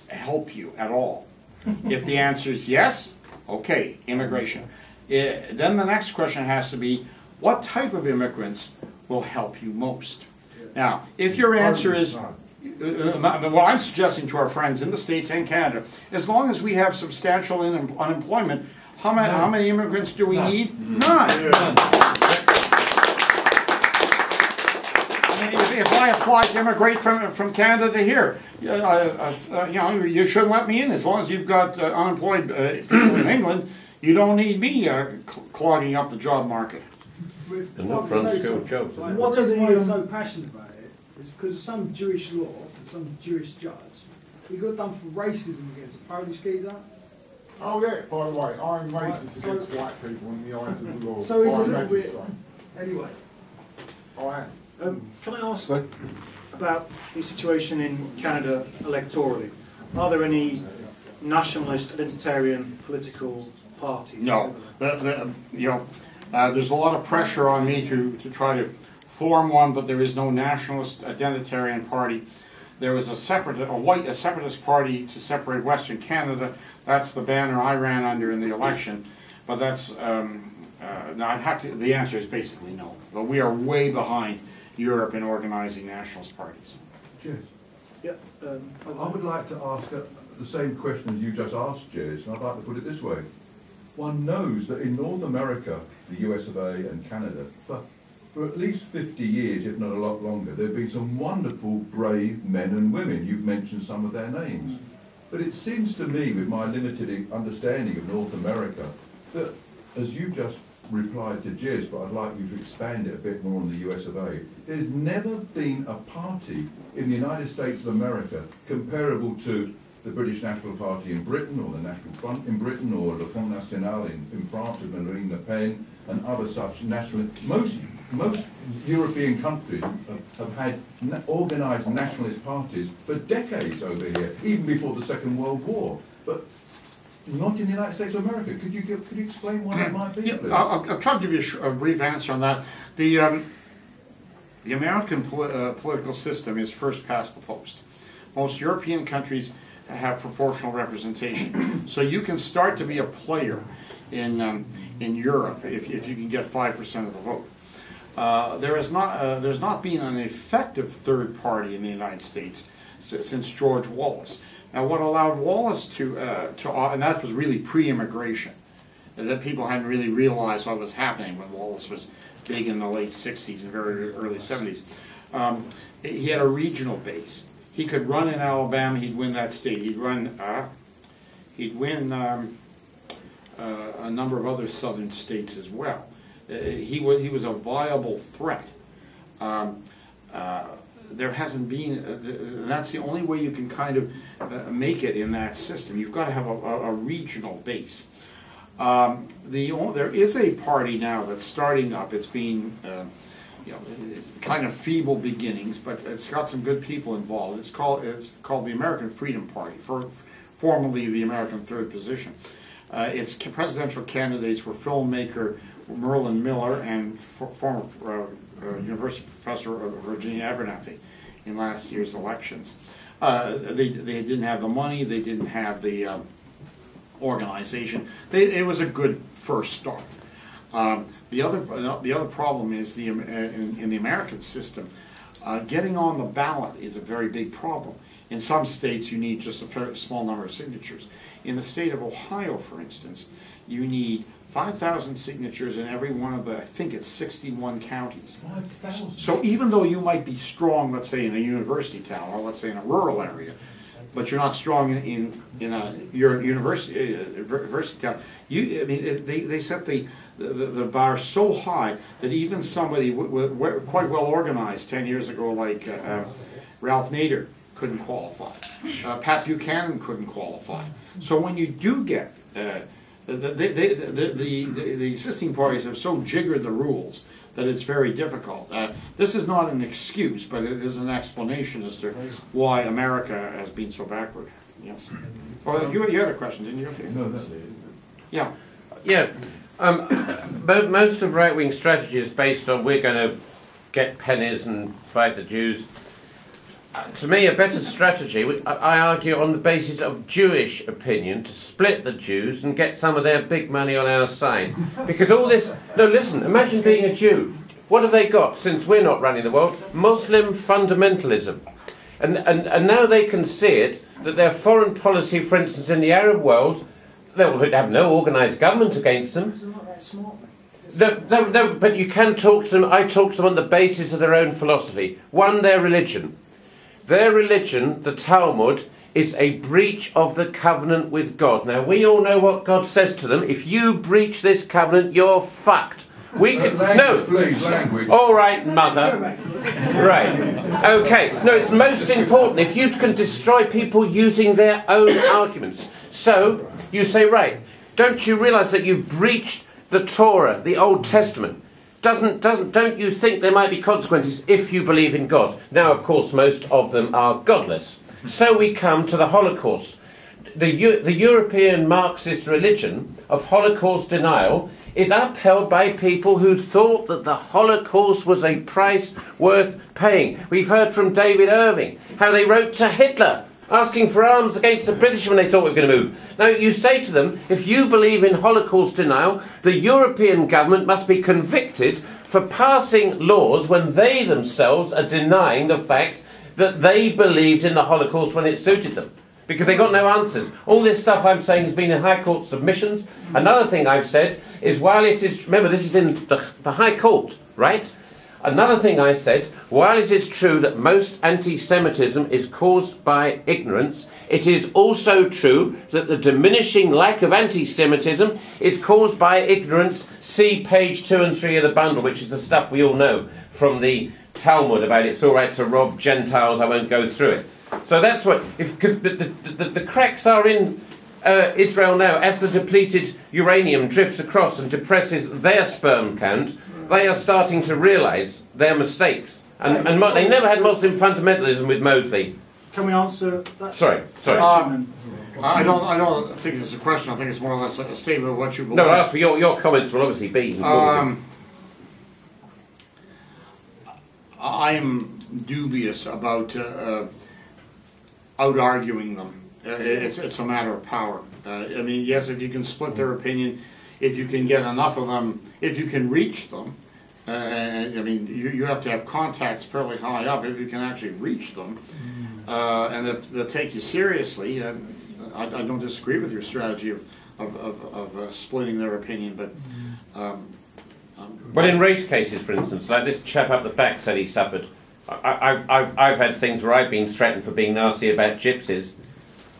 help you at all? If the answer is yes, okay, immigration. Eh, then the next question has to be, what type of immigrants will help you most? Now, if your answer is, uh, uh, what I'm suggesting to our friends in the States and Canada, as long as we have substantial un- unemployment, how many, how many immigrants do we need? None. I mean, If, if I apply to immigrate from, from Canada to here, uh, uh, uh, you know, you shouldn't let me in as long as you've got uh, unemployed uh, people in England. You don't need me uh, cl- clogging up the job market. With- And not if I may from say skilled jobs, like, isn't The it? reason why he's so passionate about it is because of some Jewish law, some Jewish judge, he got done for racism against a Polish geezer. Oh yeah, by the way, I'm racist So- against white people in the eyes of the law. So he's a I'm little bit- magistrate. Anyway, I am. Um, can I ask though? about the situation in Canada electorally. Are there any nationalist, identitarian political parties? No, the, the, you know, uh, there's a lot of pressure on me to, to try to form one, but there is no nationalist identitarian party. There was a separate, a white, a separatist party to separate Western Canada. That's the banner I ran under in the election. But that's, um, uh, now I'd have to, the answer is basically no. But we are way behind Europe in organizing nationalist parties. Jez, Yeah, um, I would like to ask uh, the same question as you just asked, Jez, and I'd like to put it this way. One knows that in North America, the US of A and Canada, for, for at least 50 years, if not a lot longer, there have been some wonderful, brave men and women. You've mentioned some of their names. But it seems to me, with my limited understanding of North America, that, as you've just replied to Jez, but I'd like you to expand it a bit more on the US of A. There's never been a party in the United States of America comparable to the British National Party in Britain, or the National Front in Britain, or Le Front National in, in France with Marine Le Pen, and other such national. Most most European countries have, have had na- organised nationalist parties for decades over here, even before the Second World War. But not in the United States of America. Could you give, could you explain why that might be, Yeah? I'll, I'll- try to give you a, sh- a brief answer on that. The, um, the American poli- uh, political system is first past the post. Most European countries have proportional representation. so you can start to be a player in, um, in Europe if, if you can get 5% of the vote. Uh, there has not, uh, there's not been an effective third party in the United States since George Wallace. Now, what allowed Wallace to, uh, to, and that was really pre-immigration that people hadn't really realized what was happening when Wallace was big in the late 60s and very early 70s. Um, he had a regional base. He could run in Alabama, he'd win that state. He'd run, uh, he'd win um, uh, a number of other southern states as well. Uh, he, was, he was a viable threat. Um, uh, there hasn't been, uh, th- that's the only way you can kind of uh, make it in that system. You've got to have a, a, regional base. Um, the there is a party now that's starting up. It's been, uh, you know, it's kind of feeble beginnings, but it's got some good people involved. It's called it's called the American Freedom Party, for, formerly the American Third Position. Uh, its presidential candidates were filmmaker Merlin Miller and for, former uh, uh, university professor of Virginia Abernethy in last year's elections. Uh, they, they didn't have the money, they didn't have the um, organization. They, it was a good first start. Um, the other the other problem is the uh, in, in the American system, uh, getting on the ballot is a very big problem. In some states, you need just a fair, small number of signatures. In the state of Ohio, for instance, you need 5,000 signatures in every one of the, I think it's 61 counties. So even though you might be strong, let's say in a university town, or let's say in a rural area, but you're not strong in, in, in a, your university, uh, university town, you, I mean, they, they set the, the, the bar so high that even somebody w- w- w- quite well organized ten years ago, like, uh, uh, Ralph Nader, couldn't qualify. Uh, Pat Buchanan couldn't qualify. So when you do get, uh, the, the, the, the, the, the existing parties have so jiggered the rules that it's very difficult. Uh, this is not an excuse, but it is an explanation as to why America has been so backward. Yes. Well, you, you had a question, didn't you? Okay. No, that's Yeah. Yeah. Um, most of right wing strategy is based on we're going to get pennies and fight the Jews. Uh, to me, a better strategy, would- I- argue, on the basis of Jewish opinion, to split the Jews and get some of their big money on our side. Because all this. No, listen, imagine being a Jew. What have they got since we're not running the world? Muslim fundamentalism. And, and, and now they can see it that their foreign policy, for instance, in the Arab world, they will have no organised government against them. They're not that smart. No, no, no, but you can talk to them. I talk to them on the basis of their own philosophy. One, their religion. Their religion, the Talmud, is a breach of the covenant with God. Now, we all know what God says to them. If you breach this covenant, you're fucked. We Uh, can language, no. please, language. All right, mother. Right. Okay. No, it's most important. If you can destroy people using their own arguments. So, you say, right, don't you realize that you've breached the Torah, the Old Testament? doesn't, doesn't, don't you think there might be consequences if you believe in God? Now, of course, most of them are godless. So we come to the Holocaust. The, the European Marxist religion of Holocaust denial is upheld by people who thought that the Holocaust was a price worth paying. We've heard from David Irving how they wrote to Hitler asking for arms against the British when they thought we were going to move. Now, you say to them, if you believe in Holocaust denial, the European government must be convicted for passing laws when they themselves are denying the fact that they believed in the Holocaust when it suited them. Because they got no answers. All this stuff I'm saying has been in High Court submissions. Another thing I've said is while it is, remember, this is in the, the High Court, right? Another thing I said, while it is true that most anti Semitism is caused by ignorance, it is also true that the diminishing lack of anti Semitism is caused by ignorance. See page two and three of the bundle, which is the stuff we all know from the Talmud about it's all right to rob Gentiles, I won't go through it. So that's what, because the, the, the, the cracks are in uh, Israel now, as the depleted uranium drifts across and depresses their sperm count, they are starting to realise their mistakes. And, and Mo- they never had Muslim fundamentalism with Mosley. Can we answer that Sorry, sorry. question? then? I don't, I don't think it's a question, I think it's more or less like a statement of what you believe. No, as for your, your comments will obviously be. Um, I am dubious about uh, uh, out arguing them. Uh, it's it's a matter of power. Uh, I mean, yes, if you can split their opinion, if you can get enough of them, if you can reach them. Uh, I mean, you, you have to have contacts fairly high up if you can actually reach them, uh, and that they'll take you seriously. I, I don't disagree with your strategy of of, of, of uh, splitting their opinion, but. Um, um, Well, in race cases, for instance, like this chap up the back said he suffered. I, I, I've, I've had things where I've been threatened for being nasty about gypsies,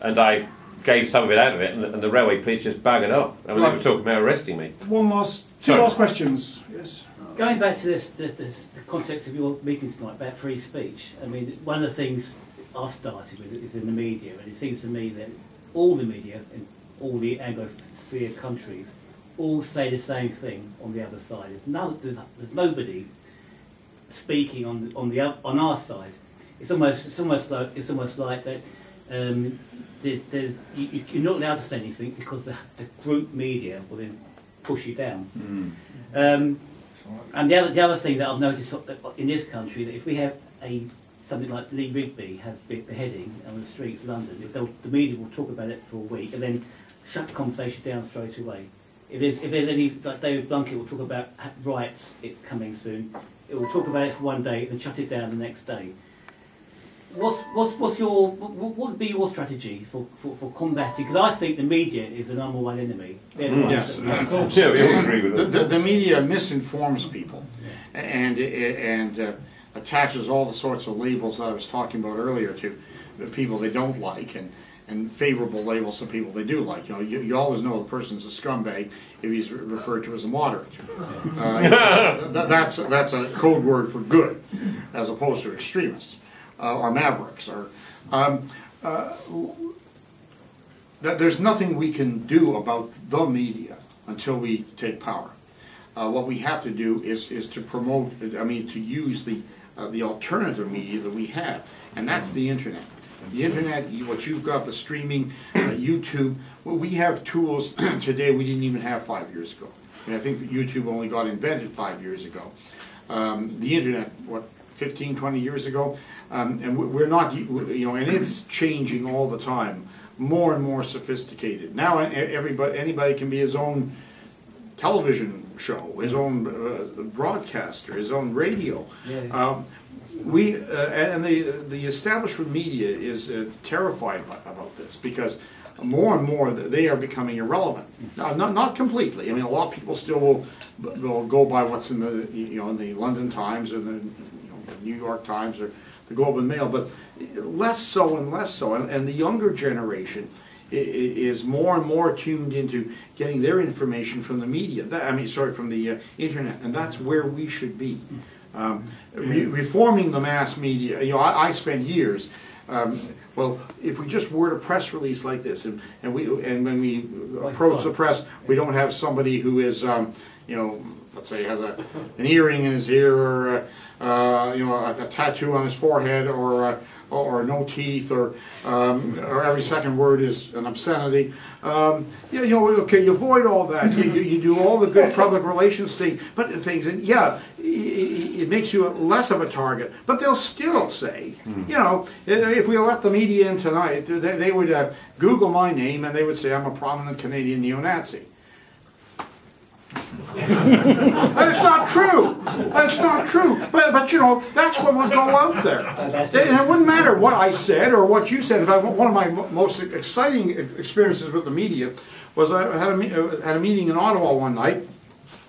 and I gave some of it out of it, and the, and the railway police just buggered off. I mean, they were talking about arresting me. One last, two Sorry. last questions. Yes. Going back to this, the, this, the context of your meeting tonight about free speech, I mean, one of the things I've started with is in the media, and it seems to me that all the media in all the Anglosphere countries all say the same thing on the other side. There's, no, there's, there's nobody speaking on on the on our side. It's almost it's almost like it's almost like that. Um, there's there's you, you- you're not allowed to say anything because the, the group media will then push you down. Um, and the other, the other thing that I've noticed in this country, that if we have a something like Lee Rigby has beheading on the streets of London, if the media will talk about it for a week and then shut the conversation down straight away. If there's, if there's any, like David Blunkett will talk about ha- riots it coming soon, it will talk about it for one day and shut it down the next day. What's, what's, what's your, what, what would be your strategy for, for, for combating? Because I think the media is the number one enemy. They're the ones Yes, that- Yeah, we all agree with The, that. the, the media misinforms people and, and uh, attaches all the sorts of labels that I was talking about earlier to the people they don't like and, and favorable labels to people they do like. You know, you, you always know the person's a scumbag if he's re- referred to as a moderate. Uh, you know, th- that's, that's a code word for good as opposed to extremists uh, or mavericks or. Um, uh, that there's nothing we can do about the media until we take power. Uh, what we have to do is, is to promote, I mean, to use the, uh, the alternative media that we have, and that's the internet. The internet, what you've got, the streaming, uh, YouTube, well, we have tools today we didn't even have five years ago. I I think YouTube only got invented five years ago. Um, the internet, what, 15, 20 years ago? Um, and we- we're not, you know, and it's changing all the time, more and more sophisticated. Now, everybody, anybody can be his own television show, his own uh, broadcaster, his own radio. Yeah. Um, we uh, and the the establishment media is uh, terrified about, about this because more and more they are becoming irrelevant. Now, not not completely. I mean, a lot of people still will will go by what's in the you know in the London Times or the the New York Times or the Globe and Mail, but less so and less so. And, and the younger generation is more and more tuned into getting their information from the media. That, I mean, sorry, from the uh, internet, and that's where we should be. Um, re- reforming the mass media. You know, I, I spent years um, well, if we just word a press release like this, and, and we, and when we approach the press, we don't have somebody who is, um, you know, let's say has a, an earring in his ear, or, uh, uh, you know, a, a tattoo on his forehead, or, uh, or, no teeth, or, um, or every second word is an obscenity. Um, yeah, you know, okay, you avoid all that. You, you, do all the good public relations thing, but things, and yeah, it makes you less of a target. But they'll still say, you know, if we let the media in tonight, they, they would uh, Google my name and they would say I'm a prominent Canadian neo-Nazi. It's not true. That's not true. But, but you know, that's what will go out there. It, it wouldn't matter what I said or what you said. In fact, one of my most exciting experiences with the media was I had a, uh, had a meeting in Ottawa one night.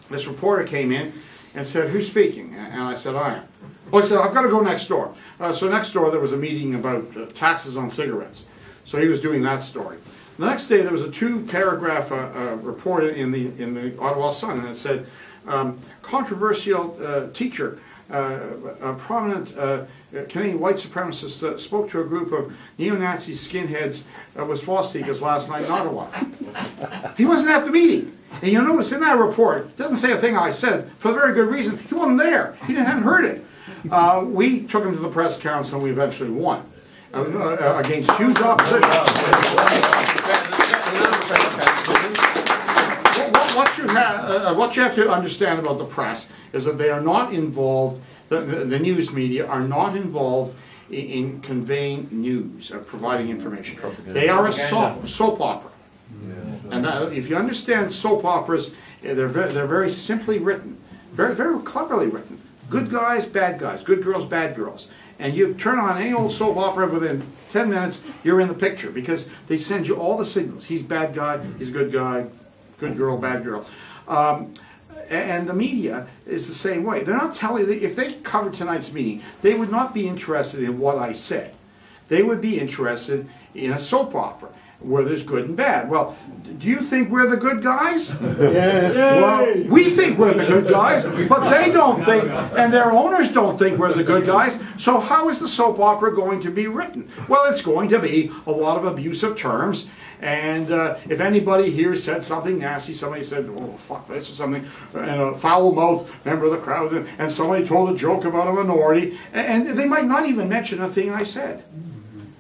This reporter came in and said, who's speaking? And I said, I am. Oh, he said, I've got to go next door. Uh, so next door there was a meeting about uh, taxes on cigarettes. So he was doing that story. The next day there was a two-paragraph uh, uh, report in the in the Ottawa Sun, and it said, um, controversial uh, teacher, uh, a prominent uh, Canadian white supremacist uh, spoke to a group of neo-Nazi skinheads with swastikas last night in Ottawa. He wasn't at the meeting. And you'll notice in that report, it doesn't say a thing I said for the very good reason. He wasn't there. He didn't, hadn't heard it. We took him to the press council and we eventually won. Against huge opposition. Uh, what you have to understand about the press is that they are not involved. The, the, the news media are not involved in, in conveying news or providing information. They are a soap, soap opera. And that, if you understand soap operas, eh, they're very, they're very simply written, very very cleverly written. Good guys, bad guys, good girls, bad girls. And you turn on any old soap opera within ten minutes, you're in the picture because they send you all the signals. He's bad guy, he's good guy, good girl, bad girl. Um, and the media is the same way. They're not telling. If they covered tonight's meeting, they would not be interested in what I said. They would be interested in a soap opera where there's good and bad. Well, do you think we're the good guys? Well, we think we're the good guys, but they don't think, and their owners don't think we're the good guys. So how is the soap opera going to be written? Well, it's going to be a lot of abusive terms. And uh, if anybody here said something nasty, somebody said, "Oh fuck this" or something, and a foul mouthed member of the crowd, and- and somebody told a joke about a minority, and and they might not even mention a thing I said.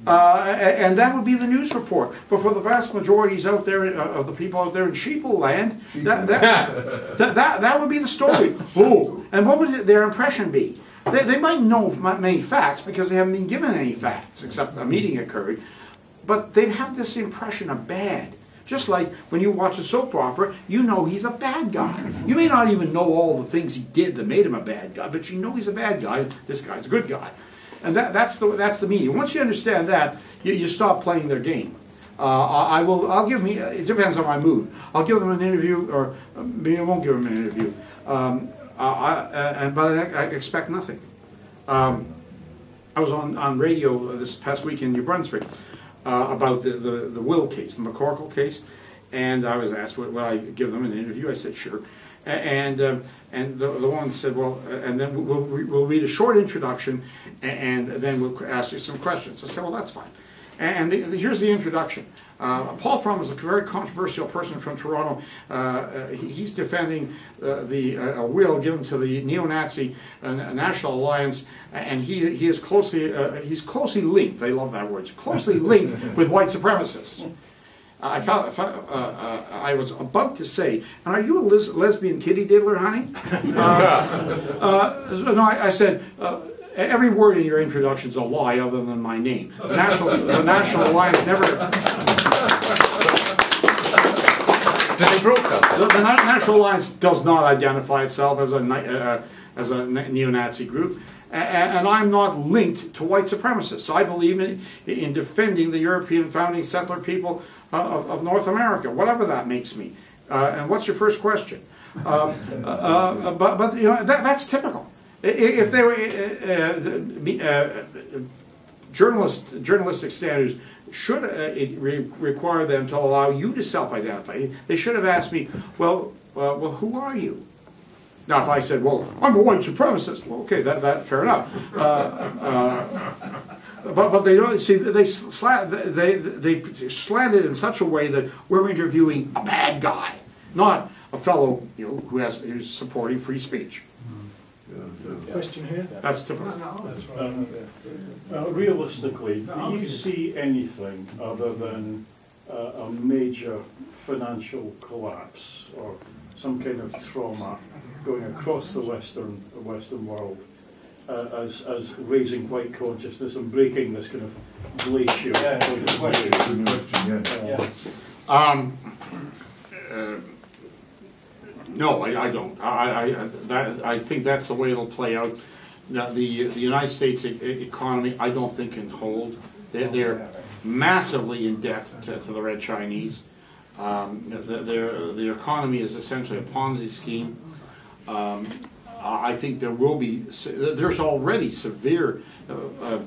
Uh, and that would be the news report. But for the vast majorities out there, uh, of the people out there in sheeple land, that, that, that, that, that would be the story. Oh, and what would their impression be? They, they might know many facts because they haven't been given any facts, except a meeting occurred. But they'd have this impression of bad. Just like when you watch a soap opera, you know he's a bad guy. You may not even know all the things he did that made him a bad guy, but you know he's a bad guy. This guy's a good guy. And that, that's the that's the meaning. Once you understand that, you, you stop playing their game. Uh, I will. I'll give me. It depends on my mood. I'll give them an interview, or maybe I won't give them an interview. Um, I, I, uh, and but I, I expect nothing. Um, I was on, on radio this past week in New Brunswick uh, about the, the, the Will case, the McCorkill case, and I was asked would, would I give them an interview. I said sure, and um, and the, the woman said well, and then we'll we'll read a short introduction, a- and then we'll ask you some questions. I said well that's fine, and the, the, here's the introduction. Uh, Paul Fromm is a very controversial person from Toronto. Uh, uh, he- he's defending uh, the uh, a will given to the neo-Nazi uh, National Alliance, and he he is closely uh, he's closely linked. They love that word. Closely linked with white supremacists. I found, I uh, uh, I was about to say, and are you a les- lesbian kitty diddler, honey? Uh, uh, no, I, I said. Uh, Every word in your introduction is a lie, other than my name. The National, the National Alliance never. Did they broadcast? The, the National Alliance does not identify itself as a uh, as a neo-Nazi group, and I'm not linked to white supremacists. I believe in in defending the European founding settler people uh, of, of North America, whatever that makes me. Uh, and what's your first question? Um, uh, uh, but but you know that, that's typical. If they were uh, uh, journalist journalistic standards should uh, it re- require them to allow you to self-identify. They should have asked me, well, uh, well, who are you? Now, if I said, well, I'm a white supremacist, well, okay, that, that fair enough. Uh, uh, But, but they don't, see, they slant, they, they slant it in such a way that we're interviewing a bad guy, not a fellow, you know, who has, who's supporting free speech. Question here? That's typical. Um, uh, Realistically, do you see anything other than uh, a major financial collapse or some kind of trauma going across the Western, the Western world uh, as, as raising white consciousness and breaking this kind of glacier? Good question, yeah. Um, uh, no, I, I don't. I, I, that, I think that's the way it'll play out. Now, the, the United States e- economy, I don't think can hold. They're, they're massively in debt to, to the Red Chinese. Um, the- their, their economy is essentially a Ponzi scheme. Um, I I think there will be, there's already severe uh, uh,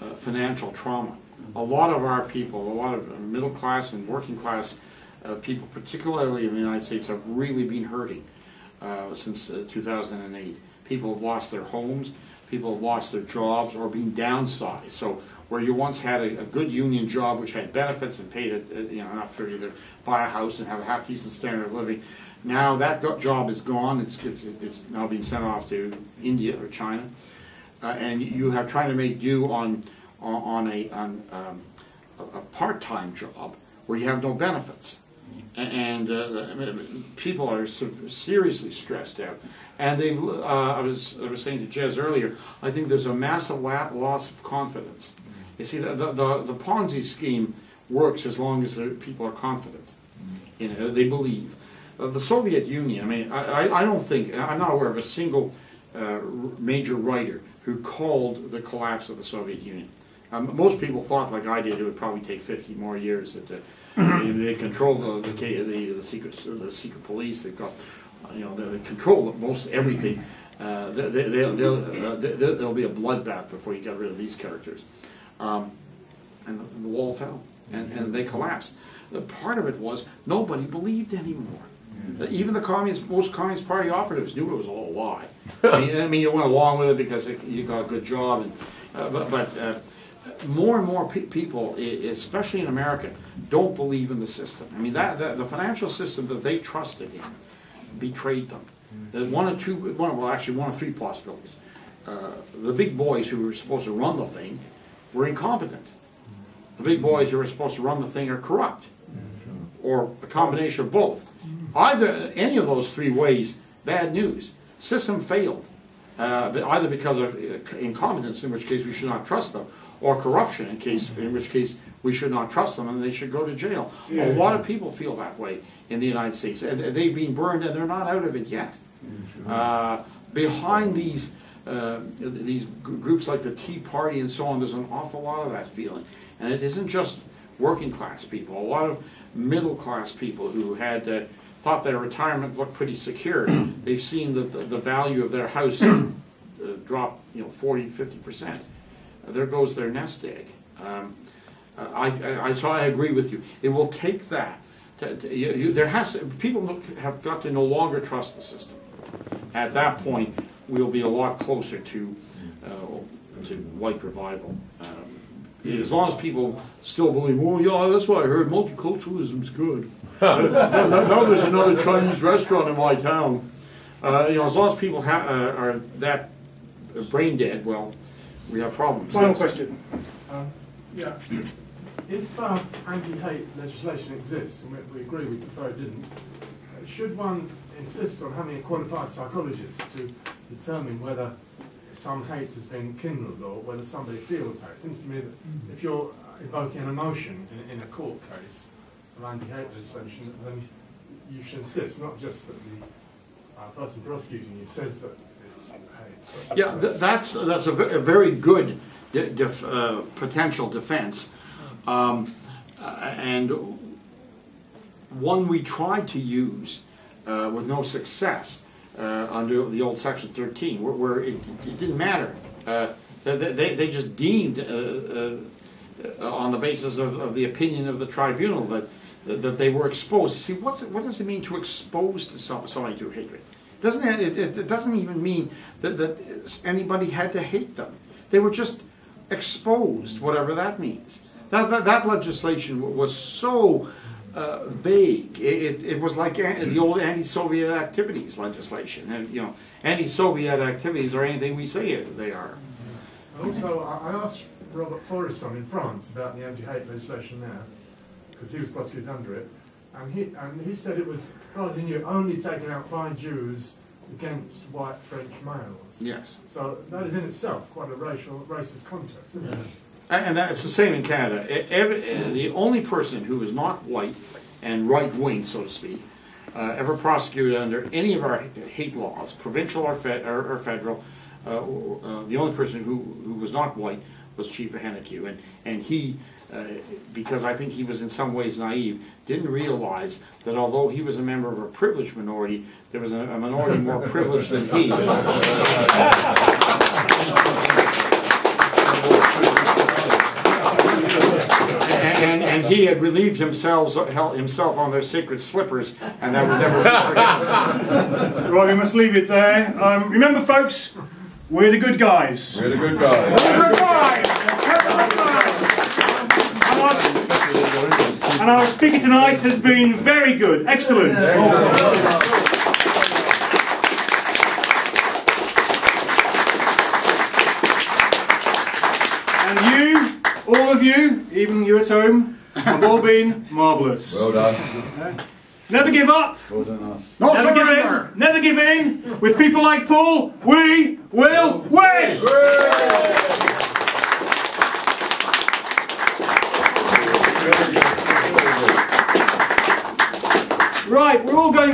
uh, financial trauma. A lot of our people, a lot of middle class and working class uh, people, particularly in the United States, have really been hurting uh, since uh, 2008. People have lost their homes, people have lost their jobs or been downsized. So where you once had a, a good union job which had benefits and paid it, uh, you know, enough for you to buy a house and have a half decent standard of living, now that job is gone. It's, it's, it's now being sent off to India or China. Uh, and you have trying to make do on, on on a, on, um, a, a part-time job where you have no benefits. And uh, people are seriously stressed out. And they've, uh, I was, I was saying to Jez earlier, I think there's a massive loss of confidence. You see, the, the, the the Ponzi scheme works as long as the people are confident. You know, they believe. Uh, the Soviet Union, I mean, I, I, don't think, I'm not aware of a single uh, major writer who called the collapse of the Soviet Union. Um, most people thought, like I did, it would probably take 50 more years. That uh, they, they control the the, the the secret the secret police. They've got, you know, they, they control most everything. Uh, they, they, they'll, they'll, uh, they, there'll be a bloodbath before you get rid of these characters. Um, and the, the wall fell, and, and they collapsed. The part of it was nobody believed anymore. Uh, Even the communist, most communist party operatives knew it was all a lie. I mean, I mean, you went along with it because it, you got a good job, and uh, but, but uh, more and more pe- people, especially in America, don't believe in the system. I mean, that, that the financial system that they trusted in betrayed them. There's one or two, one, well, actually, one or three possibilities. Uh, the big boys who were supposed to run the thing were incompetent. The big boys who were supposed to run the thing are corrupt, or a combination of both. Either any of those three ways, bad news. System failed, uh, either because of uh, incompetence, in which case we should not trust them, or corruption, in case in which case we should not trust them and they should go to jail. A lot of people feel that way in the United States, and they've been burned and they're not out of it yet. Uh, behind these uh, these groups like the Tea Party and so on, there's an awful lot of that feeling, and it isn't just working class people. A lot of middle class people who had uh, thought their retirement looked pretty secure. They've seen that the, the value of their house uh, drop, you know, 40, 50 percent. There goes their nest egg. Um, I, I, I- so I agree with you. It will take that. To, to, you, you, there has people look, have got to no longer trust the system. At that point, we'll be a lot closer to uh, to white revival. Um, as long as people still believe, well, yeah, that's why I heard multiculturalism's good. now, now- now there's another Chinese restaurant in my town. Uh, you know, as long as people ha- uh, are that brain dead, well, we have problems. Final question. Um, Yeah, if um, anti-hate legislation exists, and we- we agree we prefer it didn't, uh, should one insist on having a qualified psychologist to determine whether some hate has been kindled or whether somebody feels hate? It seems to me that if you're evoking an emotion in, in a court case of anti-hate legislation, then you should insist, not just that the uh, person prosecuting you says that it's hate. Yeah, th- that's, that's a very good de- def- uh, potential defense. Um, And one we tried to use uh, with no success uh, under the old Section 13, where- where it it didn't matter. Uh, They, they- just deemed, uh, uh, on the basis of of the opinion of the tribunal, that that they were exposed. See, what's, what does it mean to expose to some- somebody to hatred? Doesn't it, it, it doesn't even mean that, that anybody had to hate them. They were just exposed, whatever that means. That, that, that legislation was so uh, vague. It, it, was like the old anti-Soviet activities legislation. And, you know, anti-Soviet activities are anything we say they are. Also, I I asked Robert Faurisson in France about the anti-hate legislation there, because he was prosecuted under it, and he, and he said it was, as far as he knew, only taken out by Jews against white French males. Yes. So that is in itself quite a racial, racist context, isn't it? And that's the same in Canada. Every- eh, the only person who is not white and right wing, so to speak, uh, ever prosecuted under any of our hate laws, provincial or, fed, or, or federal, uh, uh, the only person who, who was not white was Chief Ahenakew. And, and he, uh, because I think he was in some ways naive, didn't realize that although he was a member of a privileged minority, there was a, a minority more privileged than he. And, and he had relieved himself, himself on their sacred slippers, and that would never be forgotten. Right, we must leave it there. Um, remember, folks, we're the good guys. We're the good guys. And and our speaker tonight has been very good. Excellent. And you, all of you, even you at home, have all been marvellous. Well done. Never give up. Well done us. No Never give in. Never give in. With people like Paul, we will win. Right, we're all going